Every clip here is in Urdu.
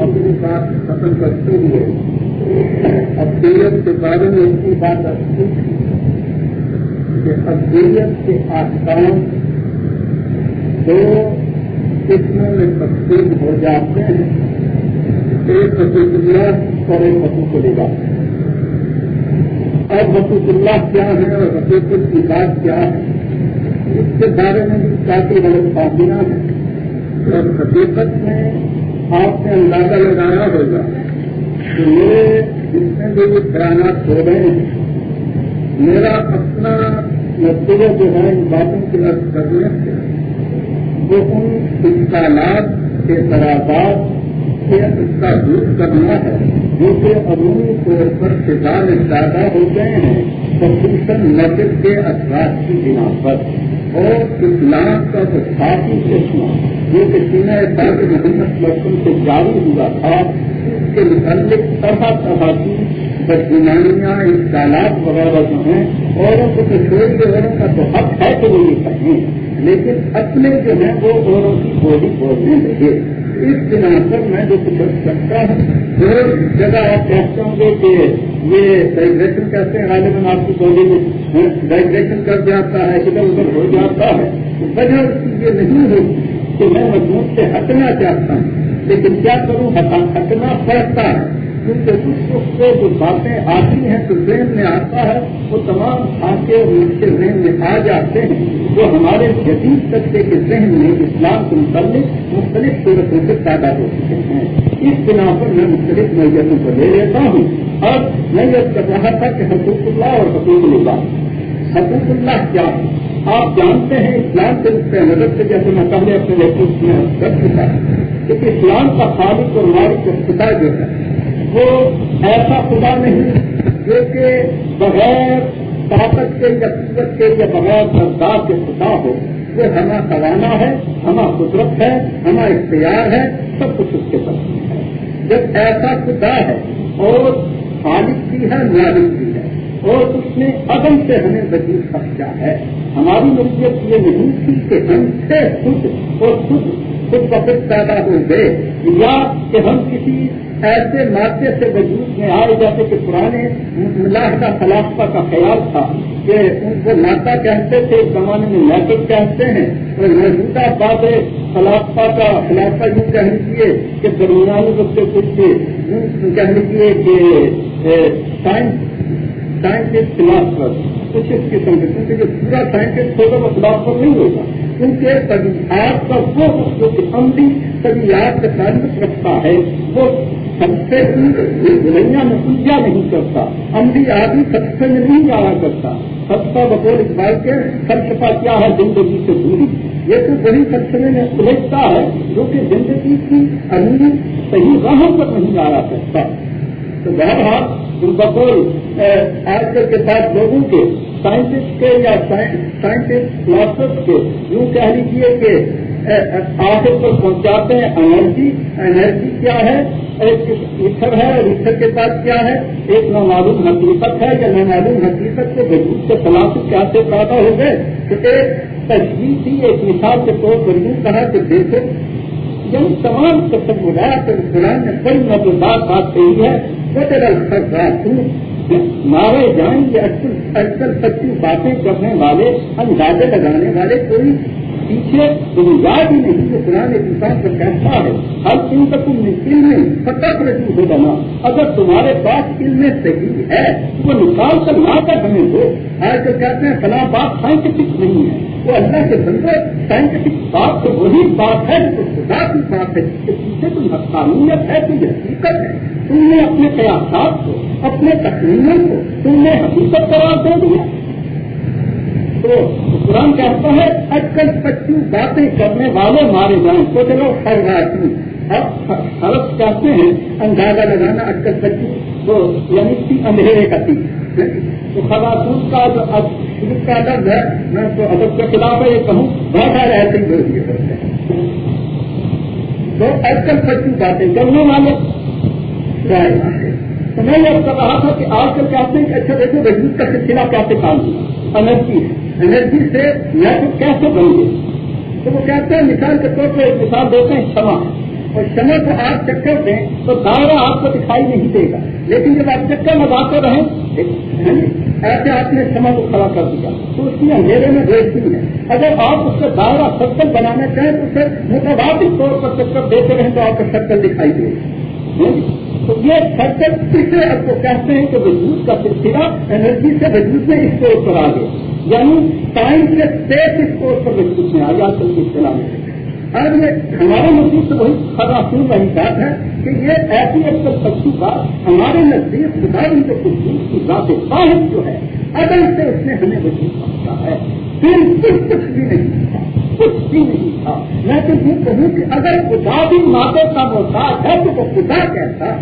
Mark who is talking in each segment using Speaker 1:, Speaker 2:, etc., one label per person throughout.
Speaker 1: اپنی بات ختم کرتے ہوئے ابدیت کے بارے میں اتنی بات رکھتی کہ ابدیت کے آسان دو قسموں میں تقسیم ہو جاتے ہیں ایک حقوق اور ایک حقوق اللہ اور حقوق اللہ کیا ہے اور حقوق کی بات کیا ہے، اس کے بارے میں بھی کافی غلط پابندیاں ہیں اور حقیقت میں آپ نے اندازہ لگانا ہوگا کہ میرے جتنے بھی بیانات ہو رہے ہیں میرا اپنا نتیجہ جو ہے، ان باتوں کی رد کرنے سے، وہ ان انسانات کے ترادات سے اس کا دور کرنا ہے۔ جو عمومی طور پر کردار زیادہ ہو گئے ہیں، خصوصاً نقل کے اثرات کی بنا پر۔ اور اسلام کا جو ساتھی چشمہ جو کہ سینا ساتھ محمد لکھن سے جاری ہوا تھا، اس کے متعلق طرح طرح کی بدگمانیاں انسالات وغیرہ جو ہیں، اوروں کو تو چھوڑ کے اوروں کا تو حق ہے کہ وہ یہ کہیں لیکن اپنے جو ہیں، وہ اوروں کی بولی بولنے لگے۔ اس بنا پر میں جو کچھ سکتا ہوں وہ جگہ آپ کہتے ہوں گے کہ یہ ڈائگریشن کہتے ہیں، غالباً آپ کی بولی میں ڈائگریشن کر جاتا ہے ادھر ادھر ہو جاتا ہے۔ وجہ یہ نہیں ہوتی کہ میں مضمون سے ہٹنا چاہتا ہوں، لیکن کیا کروں؟ ہٹنا پڑتا ہے۔ کیونکہ اس سے جو باتیں آتی ہیں تو ذہن میں آتا ہے، وہ تمام خاصے اور کے ذہن میں آ جاتے ہیں۔ جو ہمارے جدید طبقے کے ذہن میں اسلام کے متعلق مختلف صورتوں سے پیدا ہو چکے ہیں۔ اس بنا پر میں مختلف میتوں کو لے لیتا ہوں۔ اور میں یہ کر رہا تھا کہ حقوق اللہ اور حقوق اللہ۔ حقوق اللہ کیا؟ ہے آپ جانتے ہیں اسلام کے اس نظر سے، جیسے میں پہلے اپنے لیکن میں کر چکا کہ اسلام کا خالق اور مالک خدا جو ہے وہ ایسا خدا نہیں جو کہ بغیر طاقت کے یا قوت کے یا بغیر سردار کے خدا ہو۔ وہ ہما توانا ہے ہما قدرت ہے ہما اختیار ہے، سب کچھ اس کے پاس ہے۔ جب ایسا خدا ہے اور خالق بھی ہے مالک بھی ہے، اور اس نے عدم سے ہمیں وجود سمجھا ہے۔ ہماری نصیحت یہ نہیں تھی کہ ہم سے خود اور خود خود بخود پیدا ہو گئے یا کہ ہم کسی ایسے مادے سے وجود میں آئے جیسے کہ پرانے ملاحدہ خلافہ کا خیال تھا کہ ان کو مادہ کہتے تھے، اس زمانے میں میٹر کہتے ہیں۔ اور موجودہ بات خلافہ کا خلافہ یوں کہہ لیجیے کہ درمیانی وقت سے کچھ یوں کہہ لیجیے کہ سائنس، سائنٹسٹ فلاسفر، کچھ اس قسم کے کیونکہ جو پورا سائنٹسٹ ہوگا وہ فلاسفر نہیں ہوگا۔ کیونکہ طبیعت کا وہ جو کہ عملی طبیعت کا تعلق رکھتا ہے، وہ سب سے دنیا میں پوجا نہیں کرتا عملی آدمی سب سے میں نہیں جانا کرتا۔ سب کا بطور اقبال کے فلسفہ کیا ہے؟ زندگی سے دوری۔ یہ تو بڑی فلسفے میں الجھتا ہے، جو کہ زندگی کی عملی صحیح راہوں پر نہیں جایا کرتا۔ تو بہرحال ان بطور آج کل کے ساتھ لوگوں کے سائنٹسٹ کے یا سائنٹسٹ فلاسفر کے، یوں کہہ لیجیے کہ آخر پر پہنچاتے ہیں، انرجی انرجی کیا ہے؟ ایک ہے اور ایٹر کے پاس کیا ہے؟ ایک نامعلوم حقیقت ہے یا نامعلوم حقیقت کے وجود کے خلاف کیسے پیدا ہو گئے؟ تو ایک تجویز تھی ایک مثال کے طور پر یوں کہا کہ دیکھو جب تمام تصورات قرآن نے بڑی مزیدار بات کہی ہے وہ تیرا مارے جائیں گے اکثر سچی باتیں کرنے والے، اندازے لگانے والے کوئی پیچھے تمہیں یاد ہی نہیں کہ قرآن انسان کو کہتا ہے، ہر چیز کا تم علم میں فتح رسی ہو بنا اگر تمہارے پاس علم صحیح ہے تو وہ نکال کر لا کر ہمیں دو آج کہتے ہیں، فلاں بات سائنٹیفک نہیں ہے۔ وہ اللہ کے بندے سائنٹیفک بات تو وہی بات ہے جو خدا کی بات ہے۔ جس کے پیچھے تم حقانیت ہے کوئی حقیقت ہے۔ تم نے اپنے قیاسات کو، اپنے تکلیفوں کو، تم نے حقیقت قرار دے دیا۔ تو قرآن کہتا ہے، اٹکل پچی باتیں کرنے والے مارے جائیں، تو چلو ہر اب حرف کہتے ہیں، اندازہ لگانا اٹکل پچی تو یعنی اندھیرے کا تھی تو خواتین کا جو اب شروع کا درد ہے، میں تو ادب کے خلاف یہ کہوں، بہت سارے ایسے ہی کرتے ہیں۔ تو اٹکل پچی باتیں کرنے والے رائے تو میں یہ کر رہا تھا کہ آج کل کہتے ہیں کہ اچھا دیکھو وجود کا سلسلہ کیسے کام؟ کیا انرجی ہے۔ انرجی سے نیٹورک کیسے بن گئے؟ تو وہ کہتے ہیں، مثال کے طور پہ ایک مثال دیتے ہیں، شمع۔ اور شمع کو آپ چکر دیں تو دائرہ آپ کو دکھائی نہیں دے گا۔ لیکن جب آپ چکر لگاتے رہیں ہاں جی، ایسے آپ نے شمع کو کھڑا کر دیا۔ تو اس کی اندھیرے میں روشنی ہے۔ اگر آپ اس سے دائرہ سرکل بنانا چاہیں، تو اسے متبادل طور پر چکر دیتے رہیں تو آپ کا سرکل دکھائی دے گا۔ ہاں جی، تو یہ سرکل کسے آپ کو کہتے ہیں کہ وجود کا سلسلہ، انرجی سے وجود میں اسٹور پر آ گیا یعنی ٹائم سے اسپیس اسٹور پر وجود میں آ گیا کل کی اطلاع میں آج ہمارے نزدیک سے وہی خراسون والی بات ہے کہ یہ ایسی اکثر سچی بات ہمارے نزدیک خدا ان کے کچھ کی بات واحد جو ہے، اگر سے اس نے ہمیں وجود پہنچا ہے۔ پھر کچھ کچھ بھی نہیں تھا، کچھ بھی نہیں تھا۔ میں تو یہ کہوں کہ اگر خدا بھی مادے کا محتاج ہے تو وہ خدا کہتا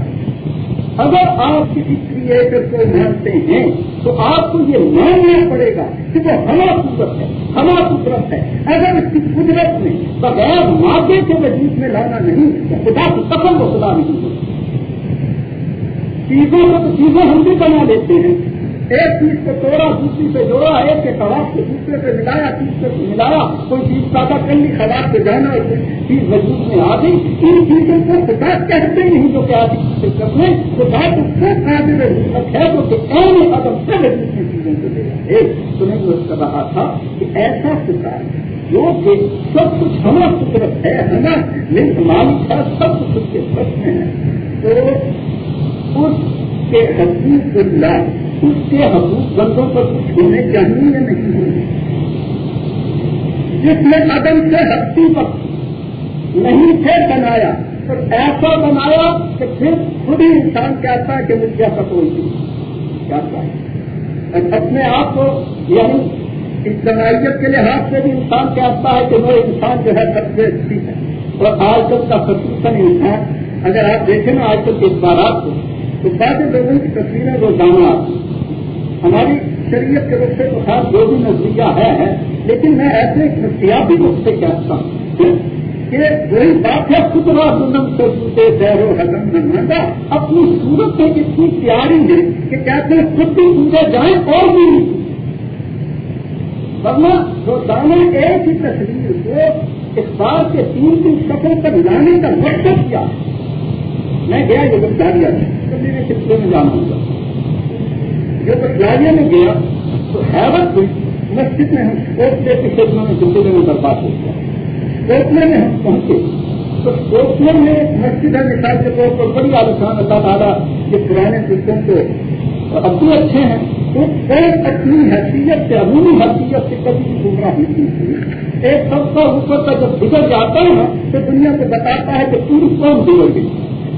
Speaker 1: اگر آپ کسی کریٹر کو مانتے ہیں تو آپ کو یہ ماننا پڑے گا کہ وہ ہما قدرت ہے ہما قدرت ہے۔ اگر اس کی قدرت میں بغیر مادے کے وجود میں لانا نہیں، تو خدا کی قسم کو خدا نہیں ہوتی۔ چیزوں کو تو چیزیں ہم بھی بنا لیتے ہیں۔ ایک چیز کو توڑا، دوسری سے جوڑا، ایک کے خراب سے دوسرے سے ملایا، تیسرے سے ملایا، کوئی چیز پیدا کر لی خراب سے جانا چیز وجود میں آ گئی۔ ان چیزوں کو خدا کہتے نہیں جو کہ آج شرکت میں خدا کو کو قابل حکمت ہے جو کہ اہم عدم سے وجود چیزوں کو دے رہا ہے تو میں یہ کر رہا تھا کہ ایسا خدا جو کہ سب کچھ ہمارا قدرت ہے، ہمارا مالک ہے سب کچھ اس کے بس میں ہے۔ تو اس کے حقیق اللہ اس کے حقوق بندوں پر کچھ ہونے چاہیے یا نہیں؟ ہونے جس نے عدم سے ہستی پر نہیں تھے بنایا اور ایسا بنایا کہ پھر خود ہی انسان کہتا ہے کہ مجھے ایسا کوئی نہیں۔ کہتا ہے اپنے آپ کو یعنی اجتماعیت کے لحاظ سے بھی انسان کہتا ہے کہ وہ انسان جو ہے سب سے اچھی ہے۔ اور آج کل کا خصوصاً انسان اگر آپ دیکھیں نا آج کل کے اخبارات کو تو بعض لوگوں کی تصویریں روزانہ آتی ہیں ہماری شریعت کے رخ سے تو خاص جو بھی نظریہ ہے لیکن میں ایسے نفسیاتی رخ سے کہتا ہوں کہ وہی بات ہے خطرہ دنم سے جوتے دیر و حضم نمائندہ اپنی صورت میں اتنی پیاری ہے کہ کہتے ہیں خود بھی پوجا جائیں اور بھی۔ ورنہ روزانہ ایک ہی تصویر کو اخبار کے تین تین شکل پر لانے کا مقصد کیا؟ میں گیا یہ بتا دیا تو میرے سلسلے میں جانا ہوگا جب بٹلاریا میں گیا تو حیرت ہوئی، مسجد میں ہم کوٹلے کے خدموں میں زندگی میں برباد ہو گیا کوٹلے میں ہم پہنچے۔ تو کوٹلے میں مسجد ہے، مثال کے طور پر بڑی آلوسان اللہ تعالیٰ یہ پرانے سسٹم کو اب بھی اچھے ہیں۔ تو ایک اپنی حیثیت سے، عمومی حیثیت سے کبھی بھی گمراہ نہیں تھی ایک سب کا اوپر کا جب بگڑ جاتا ہے تو دنیا کو بتاتا ہے کہ پوری قوم بگڑ گئی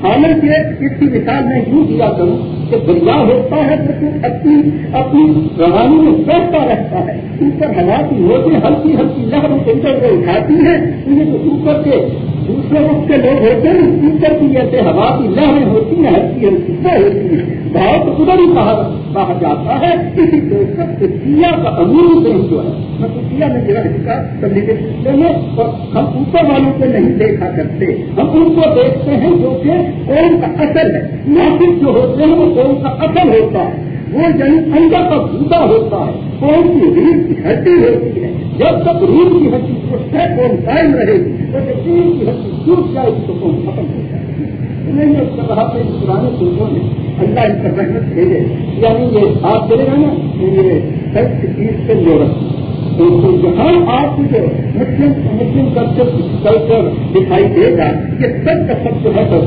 Speaker 1: حالانکہ اس کی مثال میں یوں دیا کروں؟ کہ دریا ہوتا ہے تو پھر اپنی اپنی روانی میں بہتا رہتا ہے۔ اوپر ہوا کی موتیں ہلکی ہلکی لہروں سے ادھر اٹھاتی ہیں۔ انہیں تو اوپر کے دوسرے رخ کے لوگ ہوتے ہیں، اوپر کی جیسے ہوا کی لہریں ہوتی ہیں، ہلکی ہلکی وہ ہوتی ہیں۔ بہت ادھر ہی کہا جاتا ہے۔ اسی طور پر کیا کا امور دین جو ہے میں کیا میں جگہ اس کا سبھی سلسلے میں اور ہم اوپر والوں کو نہیں دیکھا کرتے۔ ہم ان کو دیکھتے ہیں جو کہ قوم کا اثر ہے۔ ناصر جو ہوتے ہیں، وہ قوم کا اثر ہوتا ہے؟ وہ یعنی اندر کا بوٹا ہوتا ہے۔ کون کی ریڑھ کی ہڈی ہوتی ہے؟ جب تک ریڑھ کی ہڈی پوچھ ہے کون قائم رہے گی تو جب ریڑھ کی ہڈی ٹوٹ جائے گی تو کون ختم ہو جائے گی۔ نہیں اس کا کہا کہ پرانے سوچوں نے اللہ ان پر رحمت بھیجے۔ یعنی یہ آپ چلے گا نا یہ سب چیز سے جوڑت تو جہاں آپ کو مسلم مسلم کلچر کلچر دکھائی دے گا، یہ سب کا سب جو ہے۔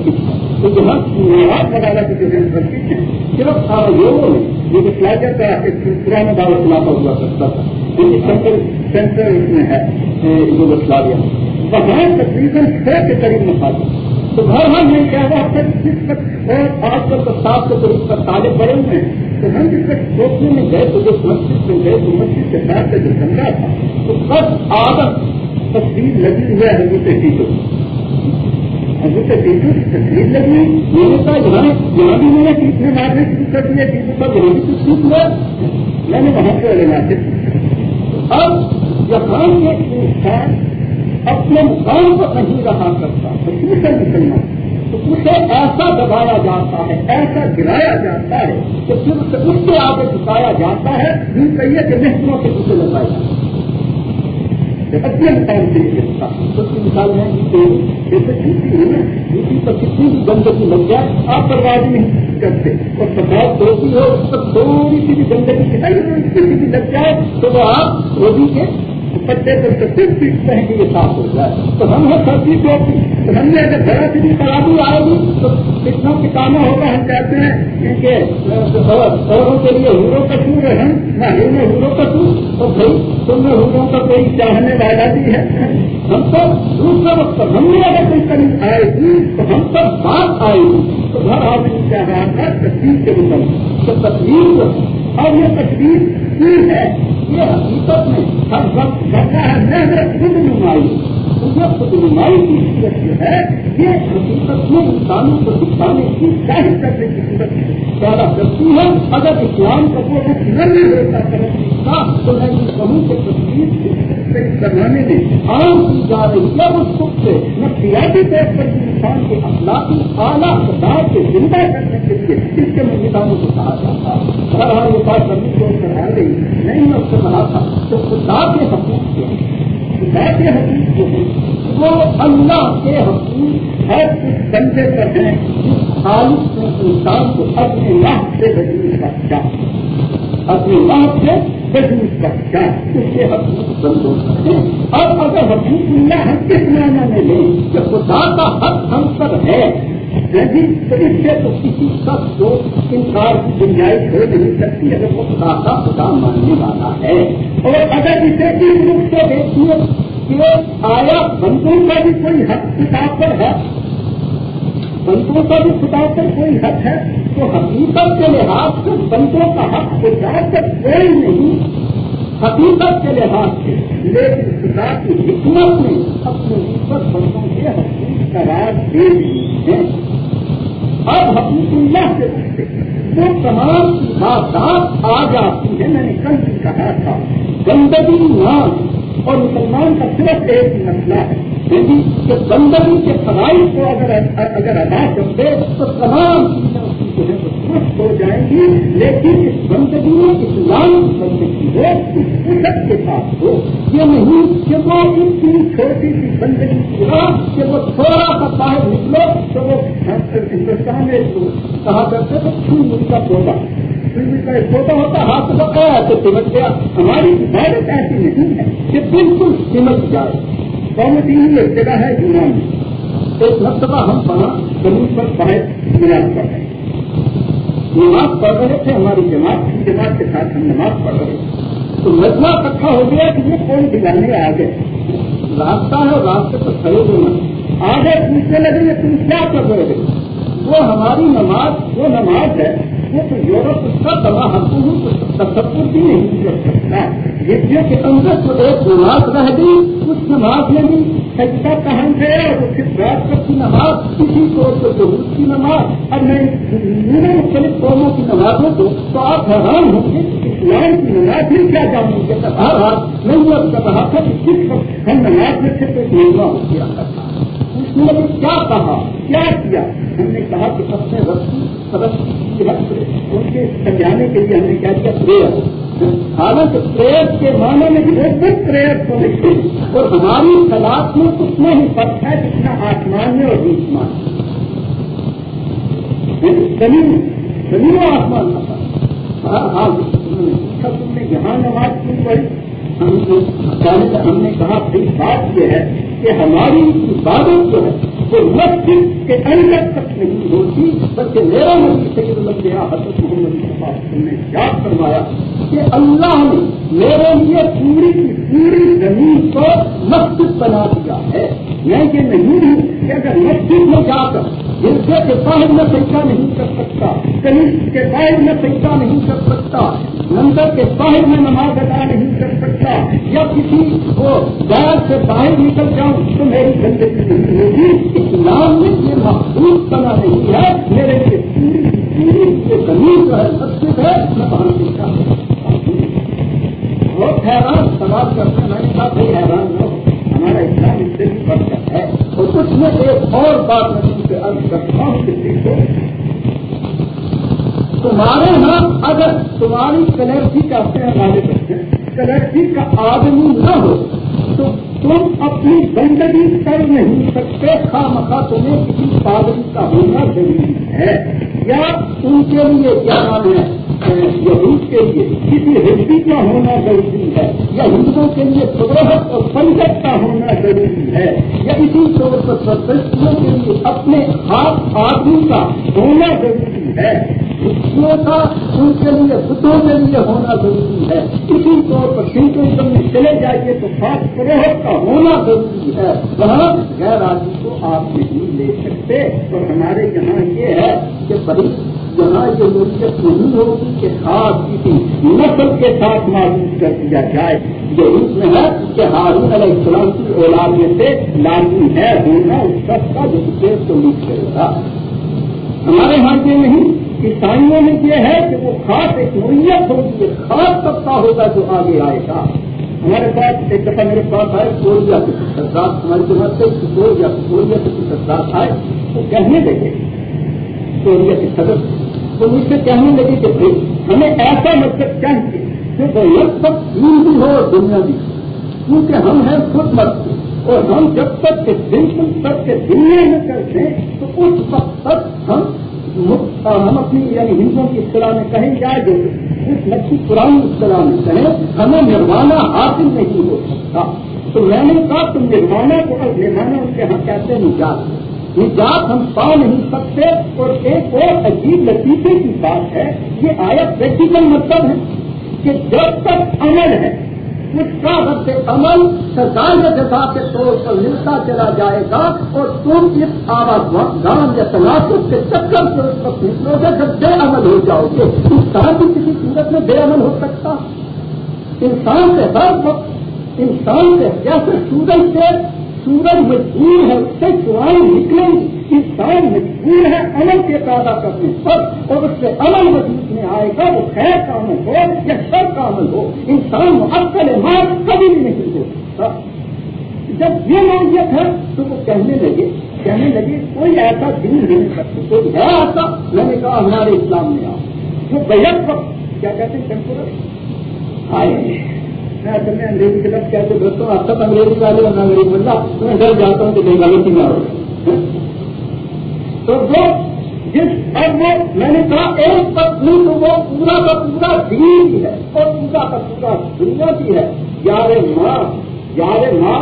Speaker 1: تو جہاں وغیرہ کی جو ہے۔ صرف سارا لوگوں نے یہ جو فلائٹر کا ایک پرانا دعوت خلافہ ہوا کرتا تھا۔ سینٹر سینٹر اس میں ہے جو بسلاویا وہاں تقریباً چھ کے قریب مساجد تو گھر ہم نہیں کہہ رہا تھا جس وقت اور آج کل تو سات کے قریب تک تالے بڑے ہوئے ہیں، تو ہم جس وقت سوچنے میں گئے تو جو مسجد میں گئے تو مسجد کے ساتھ کا جو جھنڈا تھا، تو بس آدم تصویر لگی ہوئی ہے، حضرت ٹیچر حضرت ٹیچر کی تصویر لگی میں نے کہا یہاں یہاں بھی میں نے ٹیچر مارنے شروع کر دیا ٹیچر کا یہاں بھی کچھ سیکھ ہوا میں نے وہاں سے لینا اب یہاں یہ انسان اپنے مقام پر نہیں رہا کرتا خصوصاً مسلمان تو اسے ایسا دبایا جاتا ہے، ایسا گرایا جاتا ہے کہ پھر اس سے آگے جھکایا جاتا ہے، یوں کہیے کہ محکموں سے اسے لگایا جاتا ہے۔ ٹائم سے اس کی مثال ہے جیسے جوتی ہے نا جوتی پر کتنی بھی گندگی لگ جائے، آپ پرواز نہیں کرتے۔ اور سفید دھوتی ہو اس پر تھوڑی سی بھی گندگی کتائی کسی بھی لگ جائے، تو وہ آپ روزی کے پتے پر سب پیٹ پہن کے یہ صاف ہو جائے۔ تو ہم ہیں سبزی ٹوپی تو ہم نے اگر ذرا سی بھی خرابی آئے گی تو کتنا کتابیں ہوگا، ہم کہتے ہیں کہ شہروں کے لیے ہیرو کا سور ہے ہم نہ ہیرو کا سور تو بھائی، تم نے ہیرو کا کوئی چاہنے والا بھی ہے؟ ہم تو دوسرے وقت ہم نے اگر کوئی کمی آئے گی تو ہم پر بات آئے گی تو گھر آدمی چاہ رہا تھا؟ تصویر کے مطلب تو تصویر اور یہ تصویر کی ہے۔ یہ حقیقت میں ہر وقت کرتا ہے، محنت خود نمائی۔ اس وقت نمائی کی صورت جو ہے یہ حقیقت میں انسانوں کو دکھانے کی ظاہر کرنے کی صورت پیدا کرتی ہے۔ اگر اسلام کا وہ نہیں ہوتا کرنے کا تو میں یہ کہوں کہ تصویر کروانے میں عام کی جا رہی ہے اس خود سے نہ نفسیاتی طور پر انسان کے اخلاقی اعلیٰ اقدار کے زندہ کرنے کے لیے اس کے مزیدانوں کو کہا جاتا ہے۔ اگر یہ بات کبھی کو کرا گئی نہیں میں اس سے بنا تھا تو خدا کے حقوق کے خدا کے حقوق جو ہیں، وہ اللہ کے حقوق ہر اس بندے پر ہیں جس خالص میں انسان کو اپنے لاہ سے بجنے کا چاہ اپنے لاہ سے بجنے کا اس کے حقوق بندوں پر اور اگر حقوق اللہ ہم کس معنی میں لیں کہ خدا کا حق ہم پر ہے جی تو اس سے تو کسی شخص کو انکار کی گنجائش ہو نہیں سکتی اگر وہ خدا کا خدا ماننے والا ہے اور اگر اسے اس روپ سے دیکھیے کہ آیا بندوں کا بھی کوئی حق کتاب پر ہے بندوں کا بھی کتاب پر کوئی حق ہے تو حقیقت کے لحاظ سے بندوں کا حق خدا پر کوئی نہیں، حقیقت کے لحاظ سے۔ لیکن خدا کی حکمت نے اپنے اوپر بندوں کے حقیق قرار دے دی اب حقیق اللہ سے پوچھتے وہ تمام بات آ جاتی ہے میں نے کل بھی کہا تھا۔ گندگی نام اور مسلمان کا صرف ایک مسئلہ ہے۔ یعنی کہ گندگی کے فرائض کو اگر اگر ادا کر دے تو تمام چیزیں جو ہے وہ درست ہو جائیں گی لیکن اس گندگی میں اسلام کی بندگی ہو اس فکر کے ساتھ ہو۔ یہ نہیں کہ وہ اتنی چھوٹی سی بندگی کی کہ وہ تھوڑا سا باہر نکلو تو وہ ہندوستان میں کہا کرتے تو چھو مل کا پودا کا چھوٹا ہوتا ہاتھ پکایا تو سمجھ گیا، ہماری عبادت ایسی نہیں ہے کہ بالکل سمجھ جائے۔ قوم تین ایک جگہ ہے یونان میں ایک مرتبہ ہم وہاں زمین پر باہر نماز پڑھ رہے ہیں۔ نماز پڑھ رہے تھے، ہماری جماعت کی جماعت کے ساتھ ہم نماز پڑھ رہے تھے۔ تو مجمع اکٹھا ہو گیا کہ یہ کون دکھانے آ گئے راستہ ہے راستے پر کھڑے ہونا آگے پوچھنے لگے کہ تم کیا کر رہے تھے وہ ہماری نماز، وہ نماز ہے وہ تو یورپ اس کا دبا حقوق تصور بھی نہیں کر سکتا یہ کے اندر تو ایک نماز رہ گئی، اس نماز میں بھی سجدہ پہن گئے اور پھر بیٹھ کر کی نماز، کسی کو ضرور کی نماز۔ اور میں مختلف قوموں کی نمازوں کو تو آپ حیران ہوں گے اسلام کی نماز بھی کیا جانیں گے ہر میں یہ کر رہا تھا کہ کس وقت ہم نماز میں سے ایک نظمہ ہو کیا کرتا نے کیا کہا؟ کیا کیا؟ ہم نے کہا کہ سب سے رسی سبق کی ان کے سمجھانے کے لیے ہم نے کیا کیا؟ پریئر۔ حالانکہ پریئر کے معنی میں بھی صرف پریئر کو لکھتے اور ہماری سلاخ میں اتنا ہی فرق ہے جتنا آسمان میں اور بیچ مان یعنی زمین زمین و آسمان کا فرق۔ ہر حال تم نے یہاں نماز کیوں پڑھی۔ ہم نے کہا، بھائی، بات یہ ہے کہ ہماری عبادت جو ہے، وہ مسجد کے اندر تک نہیں ہوتی، بلکہ میرا نبی سید اللہ حضرت محمد نے یاد فرمایا کہ اللہ نے میرے لیے پوری کی پوری زمین کو مسجد بنا دیا ہے۔ میں یہ نہیں ہوں کہ اگر مسجد میں جا کر جنسے کے باہر میں پیسہ نہیں کر سکتا۔ کنیش کے باہر میں پیسہ نہیں کر سکتا نمبر کے باہر میں نماز ادا نہیں کر سکتا، یا کسی کو گیر سے باہر نکل جاؤں تو میری زندگی نہیں ہوگی اسلام میں یہ محبوب بنا نہیں ہے، میرے لیے زمین جو ہے، مسجد ہے، میں باہر سیکھتا بہت حیران سوال کرتے ہیں میں نے کہا بھائی حیران ہو۔ ہمارا اسلام اس سے بھی بڑھ ہے۔ اور کچھ میں ایک اور بات نہیں سے ارد کرتا ہوں کہ دیکھو تمہارے یہاں اگر تمہاری کلیکٹری کہتے ہیں ہمارے کلیکٹری کا آدمی نہ ہو، تو تم اپنی گندگی کر نہیں سکتے خواہ مخواہ تمہیں کسی پادری کا ہونا ضروری ہے۔ یا ان کے لیے کیا نام ہے؟ یہود کے لیے۔ کسی ہندی کا ہونا ضروری ہے، یا ہندوؤں کے لیے فروحت اور پنجت کا ہونا ضروری ہے، یا اسی طور پر سدسیوں کے لیے اپنے ہاتھ آدمی کا ہونا ضروری ہے۔ کا ان کے لیے بدھوں کے لیے ہونا ضروری ہے۔ اسی طور پر سنکم میں چلے جائیے تو خاص فروحت کا ہونا ضروری ہے۔ وہاں غیر آدمی کو آپ نہیں لے سکتے۔ اور ہمارے یہاں یہ ہے کہ بڑی جہاں یہ ملکیت نہیں ہوگی کہ خاص کسی نسل کے ساتھ معلوم کر دیا جائے۔ یہ اس میں ہے کہ ہارون علیہ السلام کی اولاد میں سے لازمی ہے ہونا، اس شخص کا جو دیش کو لکھ کرے گا۔ ہمارے یہاں یہ نہیں۔ عیسائیوں میں یہ ہے کہ وہ خاص ایک نوعیت ہوگی ایک خاص طبقہ ہوگا جو آگے آئے گا۔ ہمارے پاس ایک دفعہ میرے پاس آئے کوریا کے سردار ہماری جگہ سے کوریا کوریا کے سردار آئے۔ وہ کہنے لگے کوریا کے صدر، تو مجھ سے کہنے لگی کہ بھائی، ہمیں ایسا مطلب چاہیے کہ لگ تک دین بھی ہو اور دنیا بھی کیونکہ ہم ہیں خود مت۔ اور ہم جب تک کہ بالکل تک کے دنیا میں کرتے تو اس وقت تک ہم ہم اپنی یعنی ہندوؤں کی اصطلاح میں کہیں جائے جو اس لکھی پرانی اصطلاح میں کہیں ہمیں نروانا حاصل نہیں ہو سکتا۔ تو میں نے کہا، تم نروانا کو اب نروانا ان کے ہم کہتے نجات۔ نجات ہم پا نہیں سکتے، اور ایک اور عجیب لطیفے کی بات ہے، یہ آیا پریکٹیکل مطلب ہے کہ جب تک عمل ہے اس کا سے عمل سرکار جگہ کے طور پر ملتا چلا جائے گا اور تم اس آواز گان یا تناسب کے چکر سے اس وقت نکلو گے جب بے عمل ہو جاؤ گے۔ اس طرح کسی صورت میں بے عمل ہو سکتا۔ انسان سے ہر وقت، انسان سے جیسے سورج سے سورج مجبور ہے اس سے سوائیں نکلیں انسان مجبور ہے، عمل کے پیدا کرنے پر، اور اس سے عمل وجود میں آئے گا، وہ خیر کا عمل ہو، یا شر کا عمل ہو، انسان اکثر مار کبھی بھی نہیں ہو سکتا۔ جب یہ نوعیت ہے تو وہ کہنے لگے کہنے لگے، کوئی ایسا دن نہیں سکتے کوئی ہے ایسا، میں نے کہا ہمارے اسلام میں آؤ۔ جو بیک وقت، کیا کہتے ہیں ٹیمپورل آئے۔ میں اصل میں انگریزی کے لفظ کہتے دوستوں اب تک انگریزی والے اور انگریزی بندہ تو میں ڈر جاتا ہوں کہ کہیں غلطی نہ ہو۔ تو وہ جس اب وہ میں نے کہا، ایک پتنی تو وہ پورا کا پورا دین بھی ہے اور پورا کا پورا دنیا بھی ہے۔ یار ماں یار ماں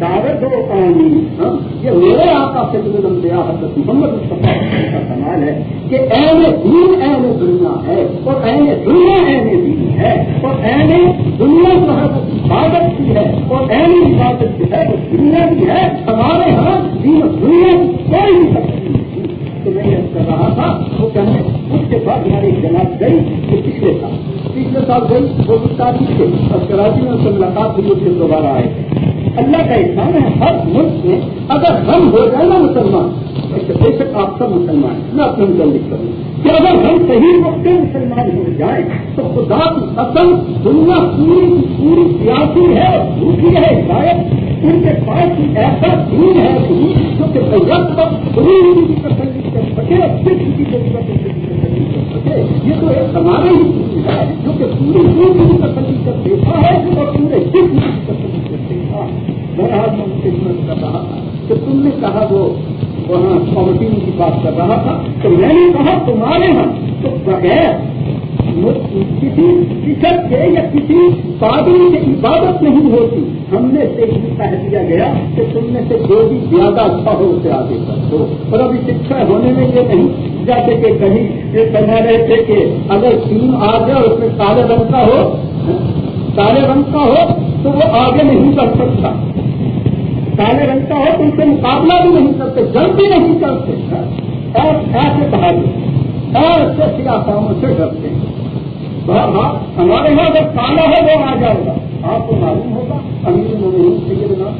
Speaker 1: دعوت ہو پانی ہاں؟ یہ میرے آقا سے جو دیا حضرت محمد مصطفیٰ کا کمال ہے کہ این دین این دنیا ہے اور این دنیا این دین ہے اور این دنیا جو ہے عبادت کی ہے اور این عبادت جو ہے وہ دنیا کی ہے ہمارے یہاں دین دنیا کی کوئی نہیں سکتی تو میں نے کر رہا تھا، وہ کہنے اس کے بعد ہماری جماعت گئی کہ پچھلے سال پچھلے سال گئی، وہ تاریخ سے اور کراچی میں اس سے ملاقات ہوئی، اس سے دوبارہ آئے۔ تھے اللہ کا احسان ہے، ہر ملک میں اگر ہم ہو جائیں نا مسلمان بے شک آپ سب مسلمان ہیں۔ میں اپنے متعلق کروں کہ اگر ہم صحیح وقت مسلمان ہو جائیں تو خدا کی اصل دنیا پوری پوری سیاسی ہے اور ہے شاید ان کے پاس ہی ایسا دین ہے جو کہ پوری کی تسلی کر سکے اور صرف کسی ضرورت تسلی کر سکے یہ تو ایک ہمارے ہی دین ہے جو کہ پوری دنیا کی تسلی کر دیتا ہے اور پورے جسم کی تسلی کر دیتا ہے۔ بہرحال میں ان سے کر رہا تھا کہ تم نے کہا وہ وہاں خواتین کی بات کر رہا تھا تو میں نے کہا تمہارے یہاں تو بغیر کسی فکر کے یا کسی پادری کی عبادت نہیں ہوتی ہم نے سے یہ کہہ دیا گیا کہ تم نے سے جو بھی زیادہ اچھا ہو اسے آگے کر دو اور ابھی شکشا ہونے میں یہ نہیں جاتے کہ کہیں یہ کہہ رہے تھے کہ اگر ٹیم آ جائے اس میں کالے رنگ کا ہو کالے رنگ کا ہو تو وہ آگے نہیں کر سکتا کالے رنگ کا ہو تو ان سے مقابلہ بھی نہیں کرتے جلد بھی نہیں کرتے ایسے بہادر، ایسے سیاساؤں سے ڈرتے ہیں۔ ہاں، ہاں، ہمارے یہاں اگر کالا ہے، وہ آ جائے گا۔ آپ کو معلوم ہوگا، امیر مومن سید نا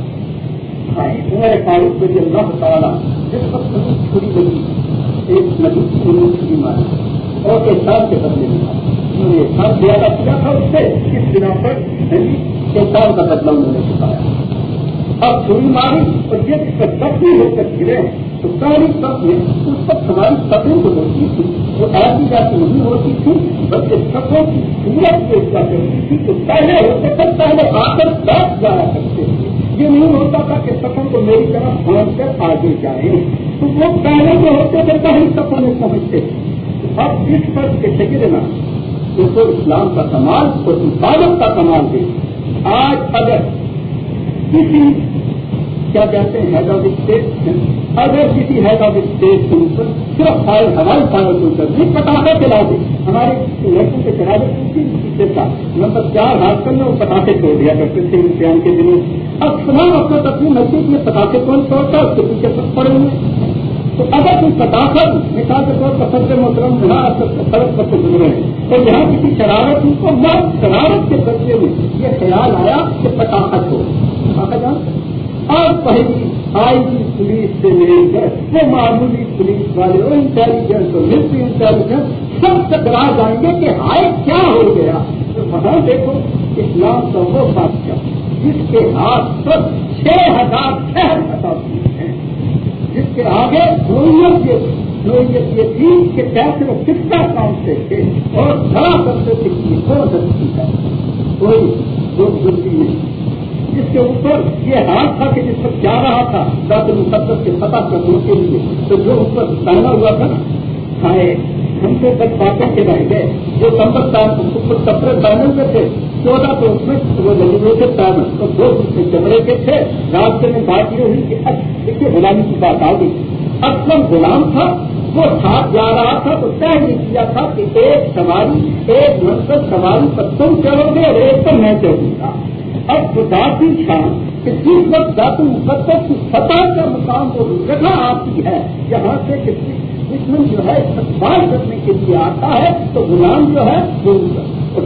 Speaker 1: عمر فاروق رضی اللہ تعالیٰ، جس وقت چھری لگی ایک ندی کی انہوں چھری ماری اور ایک سال کے بدلے میں انہوں نے ایک سال زیادہ کیا تھا اس سے، اس بنا پر ایک سال کا بدلا انہوں نے چکایا۔ اب چھری ماری اور یہ زخمی ہو کر گرے تو پہلی سب میں اس وقت ہماری سطح جو ہوتی تھی۔ وہ ایسی جیسی نہیں ہوتی تھی، بلکہ سطح کی سورت پیش کیا کرتی تھی تو پہلے ہوتے تھے پہلے آ کر بیٹھ جایا کرتے تھے۔ یہ نہیں ہوتا تھا کہ سفر کو میری طرف پہنچ کر آگے جائیں۔ تو وہ پہلے جو ہوتے تھے، پہلے سفر میں پہنچتے تھے۔ اب اس پر کے ٹکرنا اس کو اسلام کا کمال اور حفاظت کا کمال دے۔ آج اگر کسی کیا کہتے ہیں ہیڈ آف اسٹیٹ اگر کسی ہیڈ آف اسٹیٹ کے اوپر صرف فائر ہوائی فائر کے اوپر نہیں، پٹاخے چلا دے ہمارے لڑکوں کے چلا دے تھا مطلب چار رات کر میں وہ پٹاخے چھوڑ دیا کرتے تھے امتحان کے دنوں۔ اب تمام اپنا اپنی مسجد میں پٹاخے کون چھوڑتا اس کے پیچھے سب پڑے ہوئے۔ تو اگر کوئی پٹاخہ مثال کے طور پر سب سے محترم یہاں سڑک پر سے گزرے ہیں تو یہاں کسی شرارت، ان کو شرارت کے درجے میں یہ خیال آیا کہ پٹاخہ چھوڑ پٹاخہ جان؟ اور پہلی آئی جی پولیس سے لے کر وہ معمولی پولیس والے وہ انٹیلیجنس اور ملٹری انٹیلیجنس سب ٹکرا جائیں گے کہ ہائے کیا ہو گیا؟ تو وہاں دیکھو، اسلام کا وہ بادشاہ جس کے ہاتھ پر چھ ہزار شہر خطاب ہیں، جس کے آگے نوعیت کے نوعیت یہ تھی کہ کیسے وہ کام سے تھے اور بڑا کرتے تھے کہ کون سکتی ہے۔ کوئی لوگ غلطی نہیں جس کے اوپر یہ ہاتھ تھا کہ جس پر جا رہا تھا دس مقدس کے فتح کرنے کے لیے، تو جو اس پر پہنا ہوا تھا نا کھائے ہم سے بچ باتیں کے رہ گئے جو اوپر کپڑے پہنے ہوئے تھے، چودہ تو اس میں وہ لگے ہوئے تھے دو دوسرے چمڑے کے تھے راستے میں بات یہ ہوئی کہ دیکھیے غلامی کی بات آ گئی اکثر غلام تھا، وہ ساتھ جا رہا تھا، تو طے نہیں کیا تھا کہ ایک سواری، ایک منصب سواری پر تم چلو گے اور ایک پر میں چلوں گا۔ اب خدا کی شان کہ جس وقت ذات مقدس کی فتح کا مقام وہ جگہ آتی ہے۔ جہاں سے دشمن جو ہے استقبال کرنے کے لیے آتا ہے تو غلام جو ہے وہ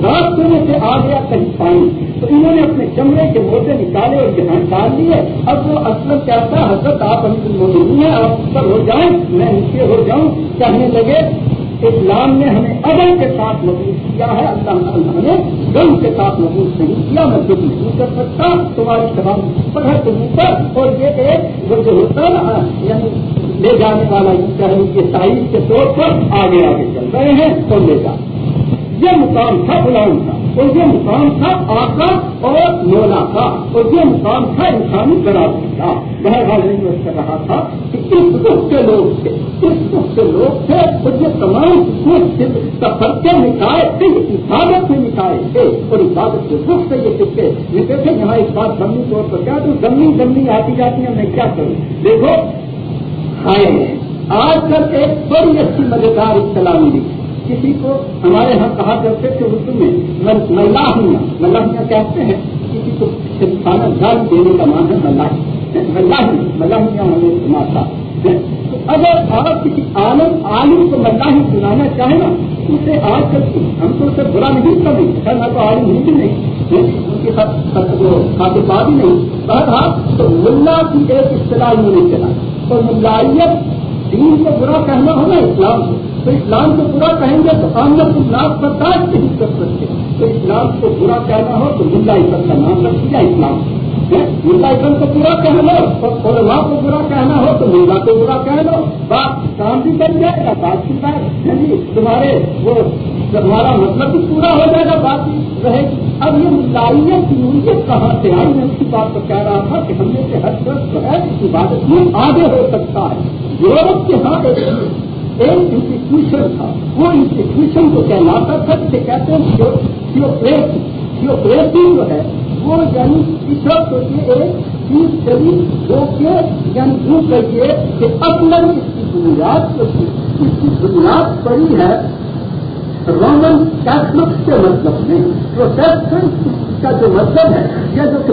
Speaker 1: راستے میں سے آ گیا کہیں پانی تو انہوں نے اپنے چمڑے کے موزے نکالے اور جہاں ڈال لیے اب وہ اصل کہتا حضرت آپ ہم موجود ہیں، آپ اوپر ہو جائیں، میں نیچے ہو جاؤں۔ کہنے لگے اسلام نے ہمیں ادب کے ساتھ محبوب کیا ہے، اللہ تعالیٰ نے غم کے ساتھ محبوب نہیں کیا، میں کچھ نہیں کر سکتا، تمہاری تمام پر ہے تم اوپر۔ اور یہ کہ وہ جو ہوتا ہے یعنی لے جانے والا چاہیے کہ تاریخ کے طور پر آگے آگے چل رہے ہیں تو لے جا یہ مقام تھا غلام کا اور یہ مقام تھا آقا اور مولا کا، اور یہ مقام تھا انسانی برابری کا۔ بہرحال نہیں کر رہا تھا کہ اس دکھ کے لوگ تھے، اس دکھ کے لوگ تھے، اور یہ تمام سفر کے نکائے تھے حفاظت سے نکائے تھے۔ اور حفاظت کے دکھ سے یہ سکے یہ دیکھیں یہاں اس بات گمی طور پر کیا تو گمی گمی آتی جاتی ہے میں کیا کروں؟ دیکھو ہائے آج کل ایک بڑی اچھی مزیدار اطلاع ملی۔ کسی کو ہمارے یہاں کہا کرتے تھے اردو میں ملاحیاں ملاحیاں کہتے ہیں؟ کسی کو کھانا گل دینے کا مان ہے ملاحی ملاحی ملاحیاں ہونے ماتا اگر آپ کسی عالم عالم کو ملاحی سنانا چاہیں نا، اسے آج کل ہم تو اسے برا نہیں کریں خیر میں تو عالم ہوں بھی نہیں۔ ان کی خاطر بات ہی نہیں۔ تو ملا کی ایک اصطلاح انہوں نے چلا۔ اور ملائیت دین کو برا کہنا ہونا اسلام کو۔ تو اسلام کو برا کہیں گے تو ہم لوگ اسلام برداشت نہیں کر سکتے تو اسلام کو برا کہنا ہو تو ملا عزت کا نام رکھ دیا اسلام۔ ہاں؟ ملا عزت کو برا کہہ لو اور کو برا کہنا ہو تو ملا کو برا کہہ لو بات کام بھی کر جائے گا، بات کی بات۔ جی تمہارے وہ تمہارا مطلب بھی پورا ہو جائے گا، بات رہے گی۔ اب یہ ملائیت کی نوعیت کہاں سے آئی؟ میں اس کی بات کو کہہ رہا تھا کہ ہم نے ہر شخص جو ہے عبادت میں آگے ہو سکتا ہے۔ یورپ کے ہاں ایک ایک انسٹیٹیوشن تھا۔ وہ انسٹیٹیوشن کو کہلاتا تھا جسے کہتے ہیں تھیوپریسی جو ہے، وہ یعنی اس وقت یہ ایک چیز چلی جو کہ یعنی یوں کہیے کہ اپنا اس کی بنیاد اس کی بنیاد پڑی ہے رومن کیتھلک کے مطلب میں۔ پروٹیسٹنٹ کا جو مطلب ہے یہ جو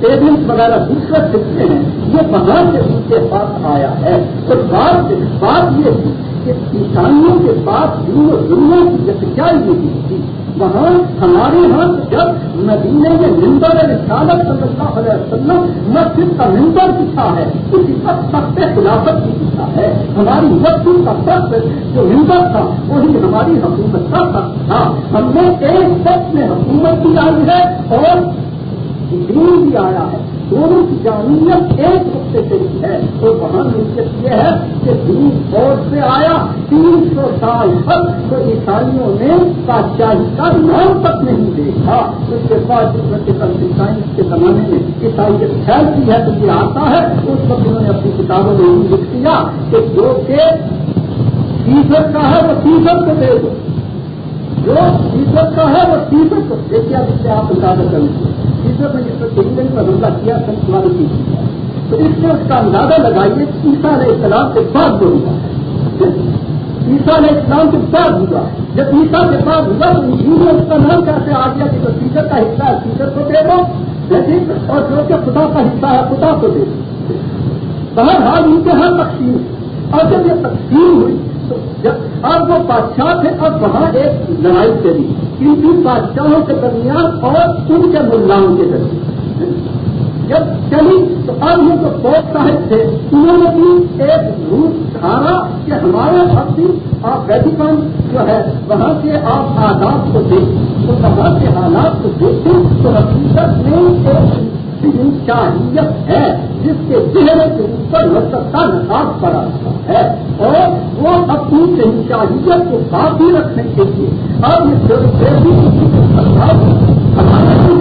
Speaker 1: ٹیبلس وغیرہ دوسرا سکتے ہیں، یہ باہر سے ان کے پاس آیا ہے۔ اور بات بات یہ تھی کہ کسانوں کے پاس دنیا کی کیا نہیں تھی۔ وہاں ہمارے یہاں جب مدینے میں ممبر رسالت صلی اللہ علیہ وسلم مسجد کا ممبر دکھا ہے؟ اس وقت سخت خلافت کی کچھ ہے؟ ہماری مسجد کا سخت جو ممبر تھا، وہی ہماری حکومت کا سخت تھا۔ ہم نے ایک سخت میں حکومت بھی آئی ہے اور دین بھی آیا ہے۔ دونوں کی جامعت ایک نقطے سے بھی ہے تو وہاں نصیحت یہ ہے کہ دین فوج سے آیا، تین سو سال تک تو عیسائیوں نے بادشاہی کا نام تک نہیں دیکھا۔ اس کے بعد سائنس کے زمانے میں عیسائیت پھیلتی ہے تو یہ آتا ہے۔ اس وقت انہوں نے اپنی کتابوں میں لکھ دیا کہ جو کہ فیصد کا ہے وہ فیصد کو دے دو۔ جو فیصد کا ہے وہ فیصد کو دیکھیے آپ اس سے آپ اندازہ کر لیجیے فیصد میں جس پر انگلینڈ پر حملہ کیا سب تمہاری تو اس سے اس کا اندازہ لگائیے عیسا علیہ السلام کے بعد جو ہوا۔ ہے عیسا علیہ السلام کے بعد ہوا۔ جب عیسا کے بعد ہوا تو انجین اس کا نام کیسے آ گیا کہ جو فیصد کا حصہ ہے فیصد کو دے دو۔ اور جو کہ خدا کا حصہ ہے، خدا کو دے دو۔ بہرحال ان کے ہر تقسیم۔ اور جب یہ تقسیم ہوئی جب اب وہ بادشاہ تھے، اب وہاں ایک لڑائی چلی۔ ان تین بادشاہوں کے درمیان اور ان کے ملاؤں کے درمیان۔ جب چلی تو اب یہ جو فوج صاحب تھے، انہوں نے بھی ایک روپ دھارا کہ ہمارے اب آپ ویٹیکن جو ہے، وہاں کے آپ آداب کو دیکھیں تو وہاں کے حالات کو دیکھیں تو حقیقت میں ایک انشاہیت ہے، جس کے چہرے کے اوپر نصب کا نقاب پڑا۔ ہے اور وہ اپنی انشاہیت کو باقی رکھنے کے لیے اب یہ ٹکراؤ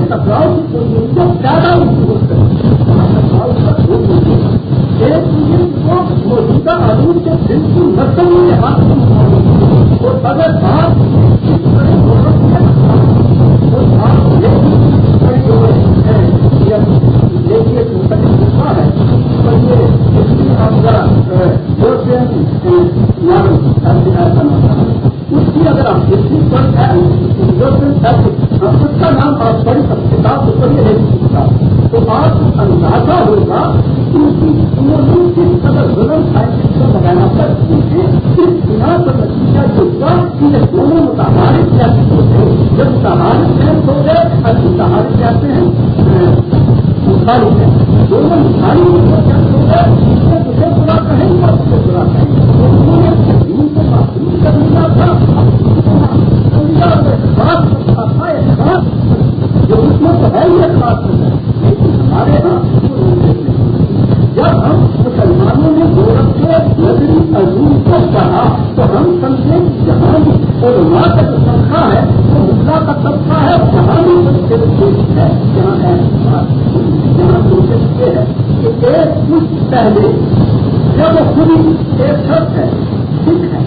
Speaker 1: ٹکراؤ کی زیادہ ایک کو موجودہ آدمی کے بالکل نسل کے ہاتھ میں اور اگر آپ اس طرح دیکھیے ہے اس کی اگر آپ ہسٹری ہم اس کا نام آپ پڑھ سکتے کتاب تو پڑھیے نہیں تو آپ اندازہ ہوگا کس قدر سائنٹسٹ لگانا پڑتی ہے اس بنا پر نتیجہ جو ہوا کہ یہ دونوں متحرک ہوتے جب متحرک ہو گئے اور متحرک ہیں مخالف ہے دونوں مخالف اس میں مجھے برا کہیں گے اور مجھے برا کہیں گے انہوں نے دین کو تھا اخلاق تھا جو اس میں تو ہے۔ ہی اخلاق لیکن ہمارے یہاں تو ہم سمجھیں جہاں بھی علماء کا جو طبقہ ہے وہ مدلا کا طبقہ ہے جہاں بھی ہے جہاں ہے جہاں کوشش یہ ہے کہ ایک کچھ پہلے جب وہ خود ایک شخص ہے سکھ ہے۔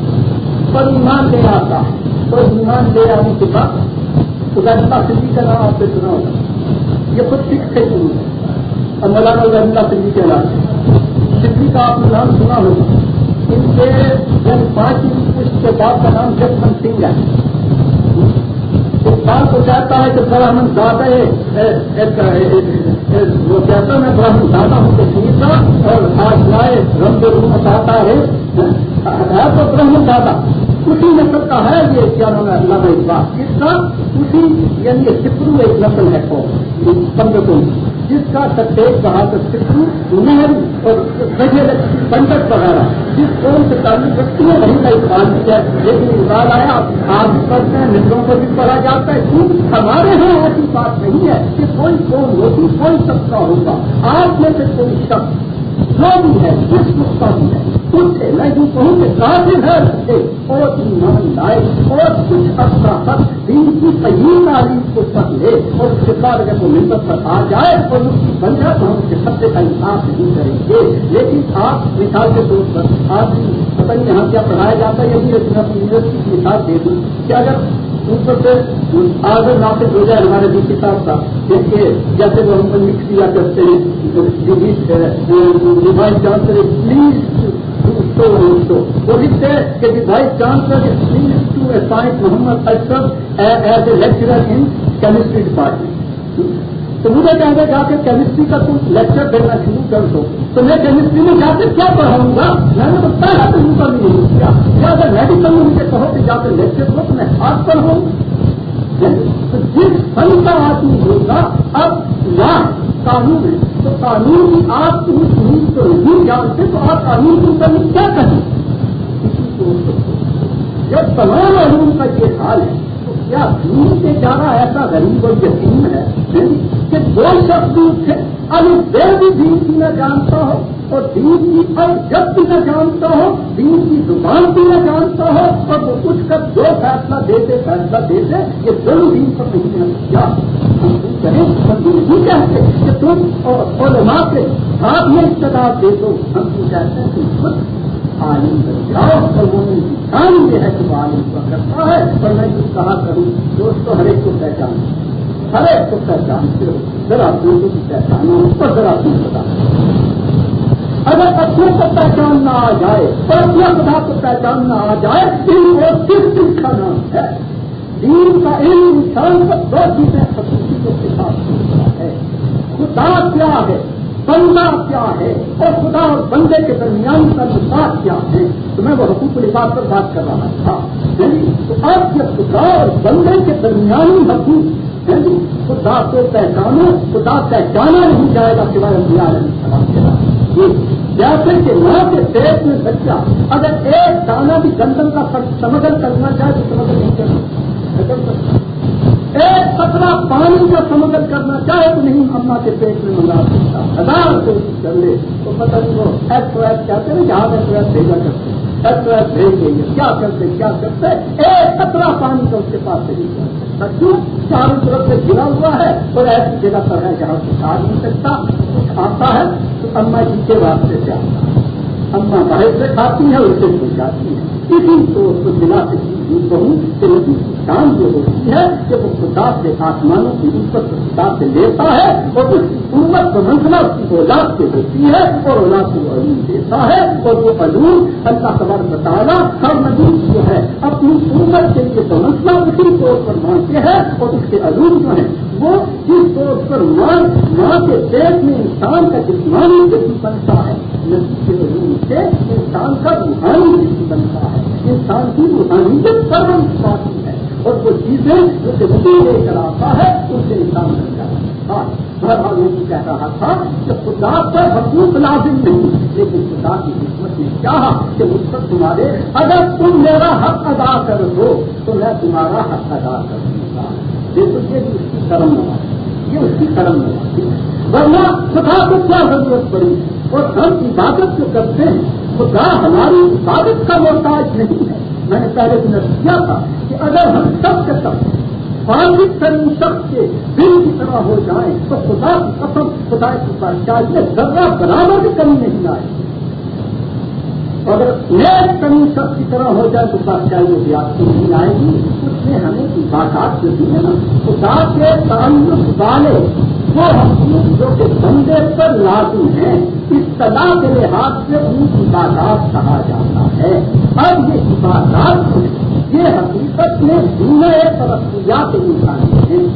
Speaker 1: پر ایمان لے آتا ہے تو ایمان لے آنے کے بعد خدا صدی کا نام آپ سے سنا ہوگا۔ یہ خود سکھ سے شروع ہے۔ اور مولانا اللہ سنگھی کے علاقے سکھی کا آپ نے نام سنا ہوگا ان کے جب پانچ اس کے بعد کا نام جگمن سنگھ ہے اس کو چاہتا ہے کہ برہمن زیادہ وہ کہتا میں برہمن زیادہ ہوں کشمیر کا اور آج لائے رنگ روم چاہتا ہے۔ تو برہمن زیادہ۔ اسی نسل کا ہے یہ کیا نام ہے اللہ کا اقبال اس کا اسی یعنی سپرو ایک نسل ہے۔ کو جس کا سٹیج کہا تو سکھو نہر اور بندر وغیرہ، جس قوم سے تعلق رکھتی ہے وہیں کا اقبال بھی ہے۔ لیکن اقبال آیا، آپ بھی پڑھتے ہیں ملوں کو بھی پڑھا جاتا ہے۔ کیوں ہمارے یہاں ایسی بات نہیں ہے کہ کوئی قوم ہوتی، کوئی سب کا ہوگا آپ میں سے کوئی شخص جو بھی ہے، جس نقطہ بھی ہے اس سے میں جو کہوں کہ قابل ہے رکھے اور ایمان لائے اور کچھ عرصہ تک دین کی صحیح تعلیم کو سب لے اور اس کے بعد اگر وہ ممبر پر آ جائے اور اس کی بن جائے تو ہم اس کے سب کا انصاف نہیں کریں گے۔ لیکن آپ مثال کے طور پر، آپ پتہ نہیں یہاں کیا پڑھایا جاتا ہے یہ لیکن آپ کی مثال دے دوں کہ اگر اوپر سے آگے نافذ ہو جائے ہمارے ڈی سی صاحب کا، دیکھیے، جیسے وہ ہم لکھ دیا کرتے ہیں وائس چانسلر پلیز جی وہ لکھتے ہیں کہ vice chancellor please to Muhammad Ashraf as a lecturer in chemistry department تو مجھے کہیں گے جا کے کیمسٹری کا تم لیکچر دینا شروع کر دو۔ تو میں کیمسٹری میں جا کے کیا پڑھاؤں گا؟ میں نے تو پہلا تو ان پر نہیں کیا یا اگر میڈیکل میں مجھے کہو کہ جا کے لیکچر دو تو میں ہاتھ پڑھوں جس فن کا آدمی ہوگا، اب یہاں قانون ہے۔ تو قانون کی آپ کی چیز کو نہیں جانتے تو آپ قانون کے اوپر کیا کہیں کسی کو جب تمام علوم کا یہ حال ہے کیا دین سے جانا ایسا غریب اور یقین ہے؟ یعنی کہ دو شخص دور تھے ابھی دیر بھی دین کی نہ جانتا ہو۔ اور دین کی اب جب بھی نہ جانتا ہو دین کی زبان بھی نہ جانتا ہو اور وہ اٹھ کر جو فیصلہ دیتے فیصلہ دیتے یہ دونوں دین پر نہیں کیا ہم کہیں ہم نہیں کہتے کہ تم اور علماء کے ہاتھ میں اقتدار دے دو۔ ہم کو کہتے ہیں کہ خود عالم بن جاؤ، اور وہ انسان یہ ہے کہ وہ عالم کا کرتا ہے۔ اور میں کچھ کہا کروں دوستوں ہر ایک کو پہچان ہر ایک کو پہچانتے ہو ذرا دوستوں کی پہچانو اور ذرا تم بتا اگر اپنے کو پہچاننا آ جائے اور اپنے خدا کو پہچاننا آ جائے، دین وہ صرف دن کا نام ہے۔ دین کا علم انسان پر دو چیزیں خصوصی کو سکھا ہے۔ خدا کیا ہے؟ بندہ کیا ہے؟ اور خدا اور بندے کے درمیان کا نفاذ کیا ہے؟ تو میں وہ حقوق الفاظ پر بات کر رہا تھا۔ یعنی تو اب یہ خدا اور بندے کے درمیانی حقوق یعنی خدا کو پہچانو، خدا پہچانا نہیں جائے گا سوائے السلام کے بعد جیسے کہ ماں کے پیٹ میں بچہ اگر ایک دانا بھی گندم کا سمگل کرنا چاہے تو سمگل نہیں کرنا۔ ایک کترا پانی کا سمگل کرنا چاہے تو نہیں اما کے پیٹ میں منگا سکتا۔ ہزار کوشش کر لے تو پتہ نہیں وہ ایس او ایس کہتے ہیں جہاں ایس او ایس بھیجا کرتے ایس او ایس بھیج دیں گے۔ کیا کرتے کیا کرتے ایک کترا پانی کا اس کے پاس سے نہیں کرتے چاروں طرف سے گرا ہوا ہے اور ایسی جگہ پر ہے جہاں سے کھا نہیں سکتا کچھ آتا ہے، تو اما جی کے واسطے سے آتا ہے اما باہر سے کھاتی ہے اور اسے پہنچاتی ہے اسی طور کو بنا سے کہوں کہ نبی کی شان یہ ہوتی ہے کہ وہ خدا سے آسمانوں کی عزت خدا سے لیتا ہے اور اس کی قوت کو منزلہ اس کی اولاد سے ہوتی ہے اور اولاد کو علوم دیتا ہے اور وہ علوم اللہ خبر بتانا ہر نبی جو ہے اپنی قوت کے لیے تو مسئلہ اسی طور پر مانتے ہیں اور اس کے علوم جو ہیں، وہ جس طور پر ماں ماں کے دیش میں انسان کا جسمانی جسم بنتا ہے۔ نبی کے علوم سے انسان کا روحانی جسم بنتا ہے انسان کی روحانیت سرم پاتی ہے اور وہ چیزیں جو کہ لے کر آتا ہے اس سے انسان بن جاتا ہے ہر ہر یہ کہہ رہا تھا کہ خدا پر حقوق لازم نہیں لیکن خدا کی حکمت نے چاہا کہ اس پر تمہارے اگر تم میرا حق ادا کر دو تو میں تمہارا حق ادا کر دوں گا دیکھو یہ اس کی کرم نواز یہ اس کی کرم نواز ورنہ خدا کو کیا ضرورت پڑی؟ اور ہم عبادت جو کرتے ہیں، خدا ہماری عبادت کا محتاج نہیں ہے۔ میں نے پہلے دن کیا تھا کہ اگر ہم سب کے سب فارغ ترین شخص کے دل کی طرح ہو جائیں، تو خدا کی قسم، خدا کی پہچان ذرا برابر بھی کمی نہیں آئے۔ اگر نیک کمی شخص کی طرح ہو جائے، تو پہچائی بھی آپ کو نہیں آئے گی۔ اس میں ہمیں عبادات جو دی ہے نا، خدا کے تعلق والے وہ حقوق جو کہ بندے پر لاگو ہیں اس طلاح کے لحاظ سے ان عبادات کہا جاتا ہے۔ اب یہ عبادات یہ حقیقت میں دنیا ترقیات انسان ہیں۔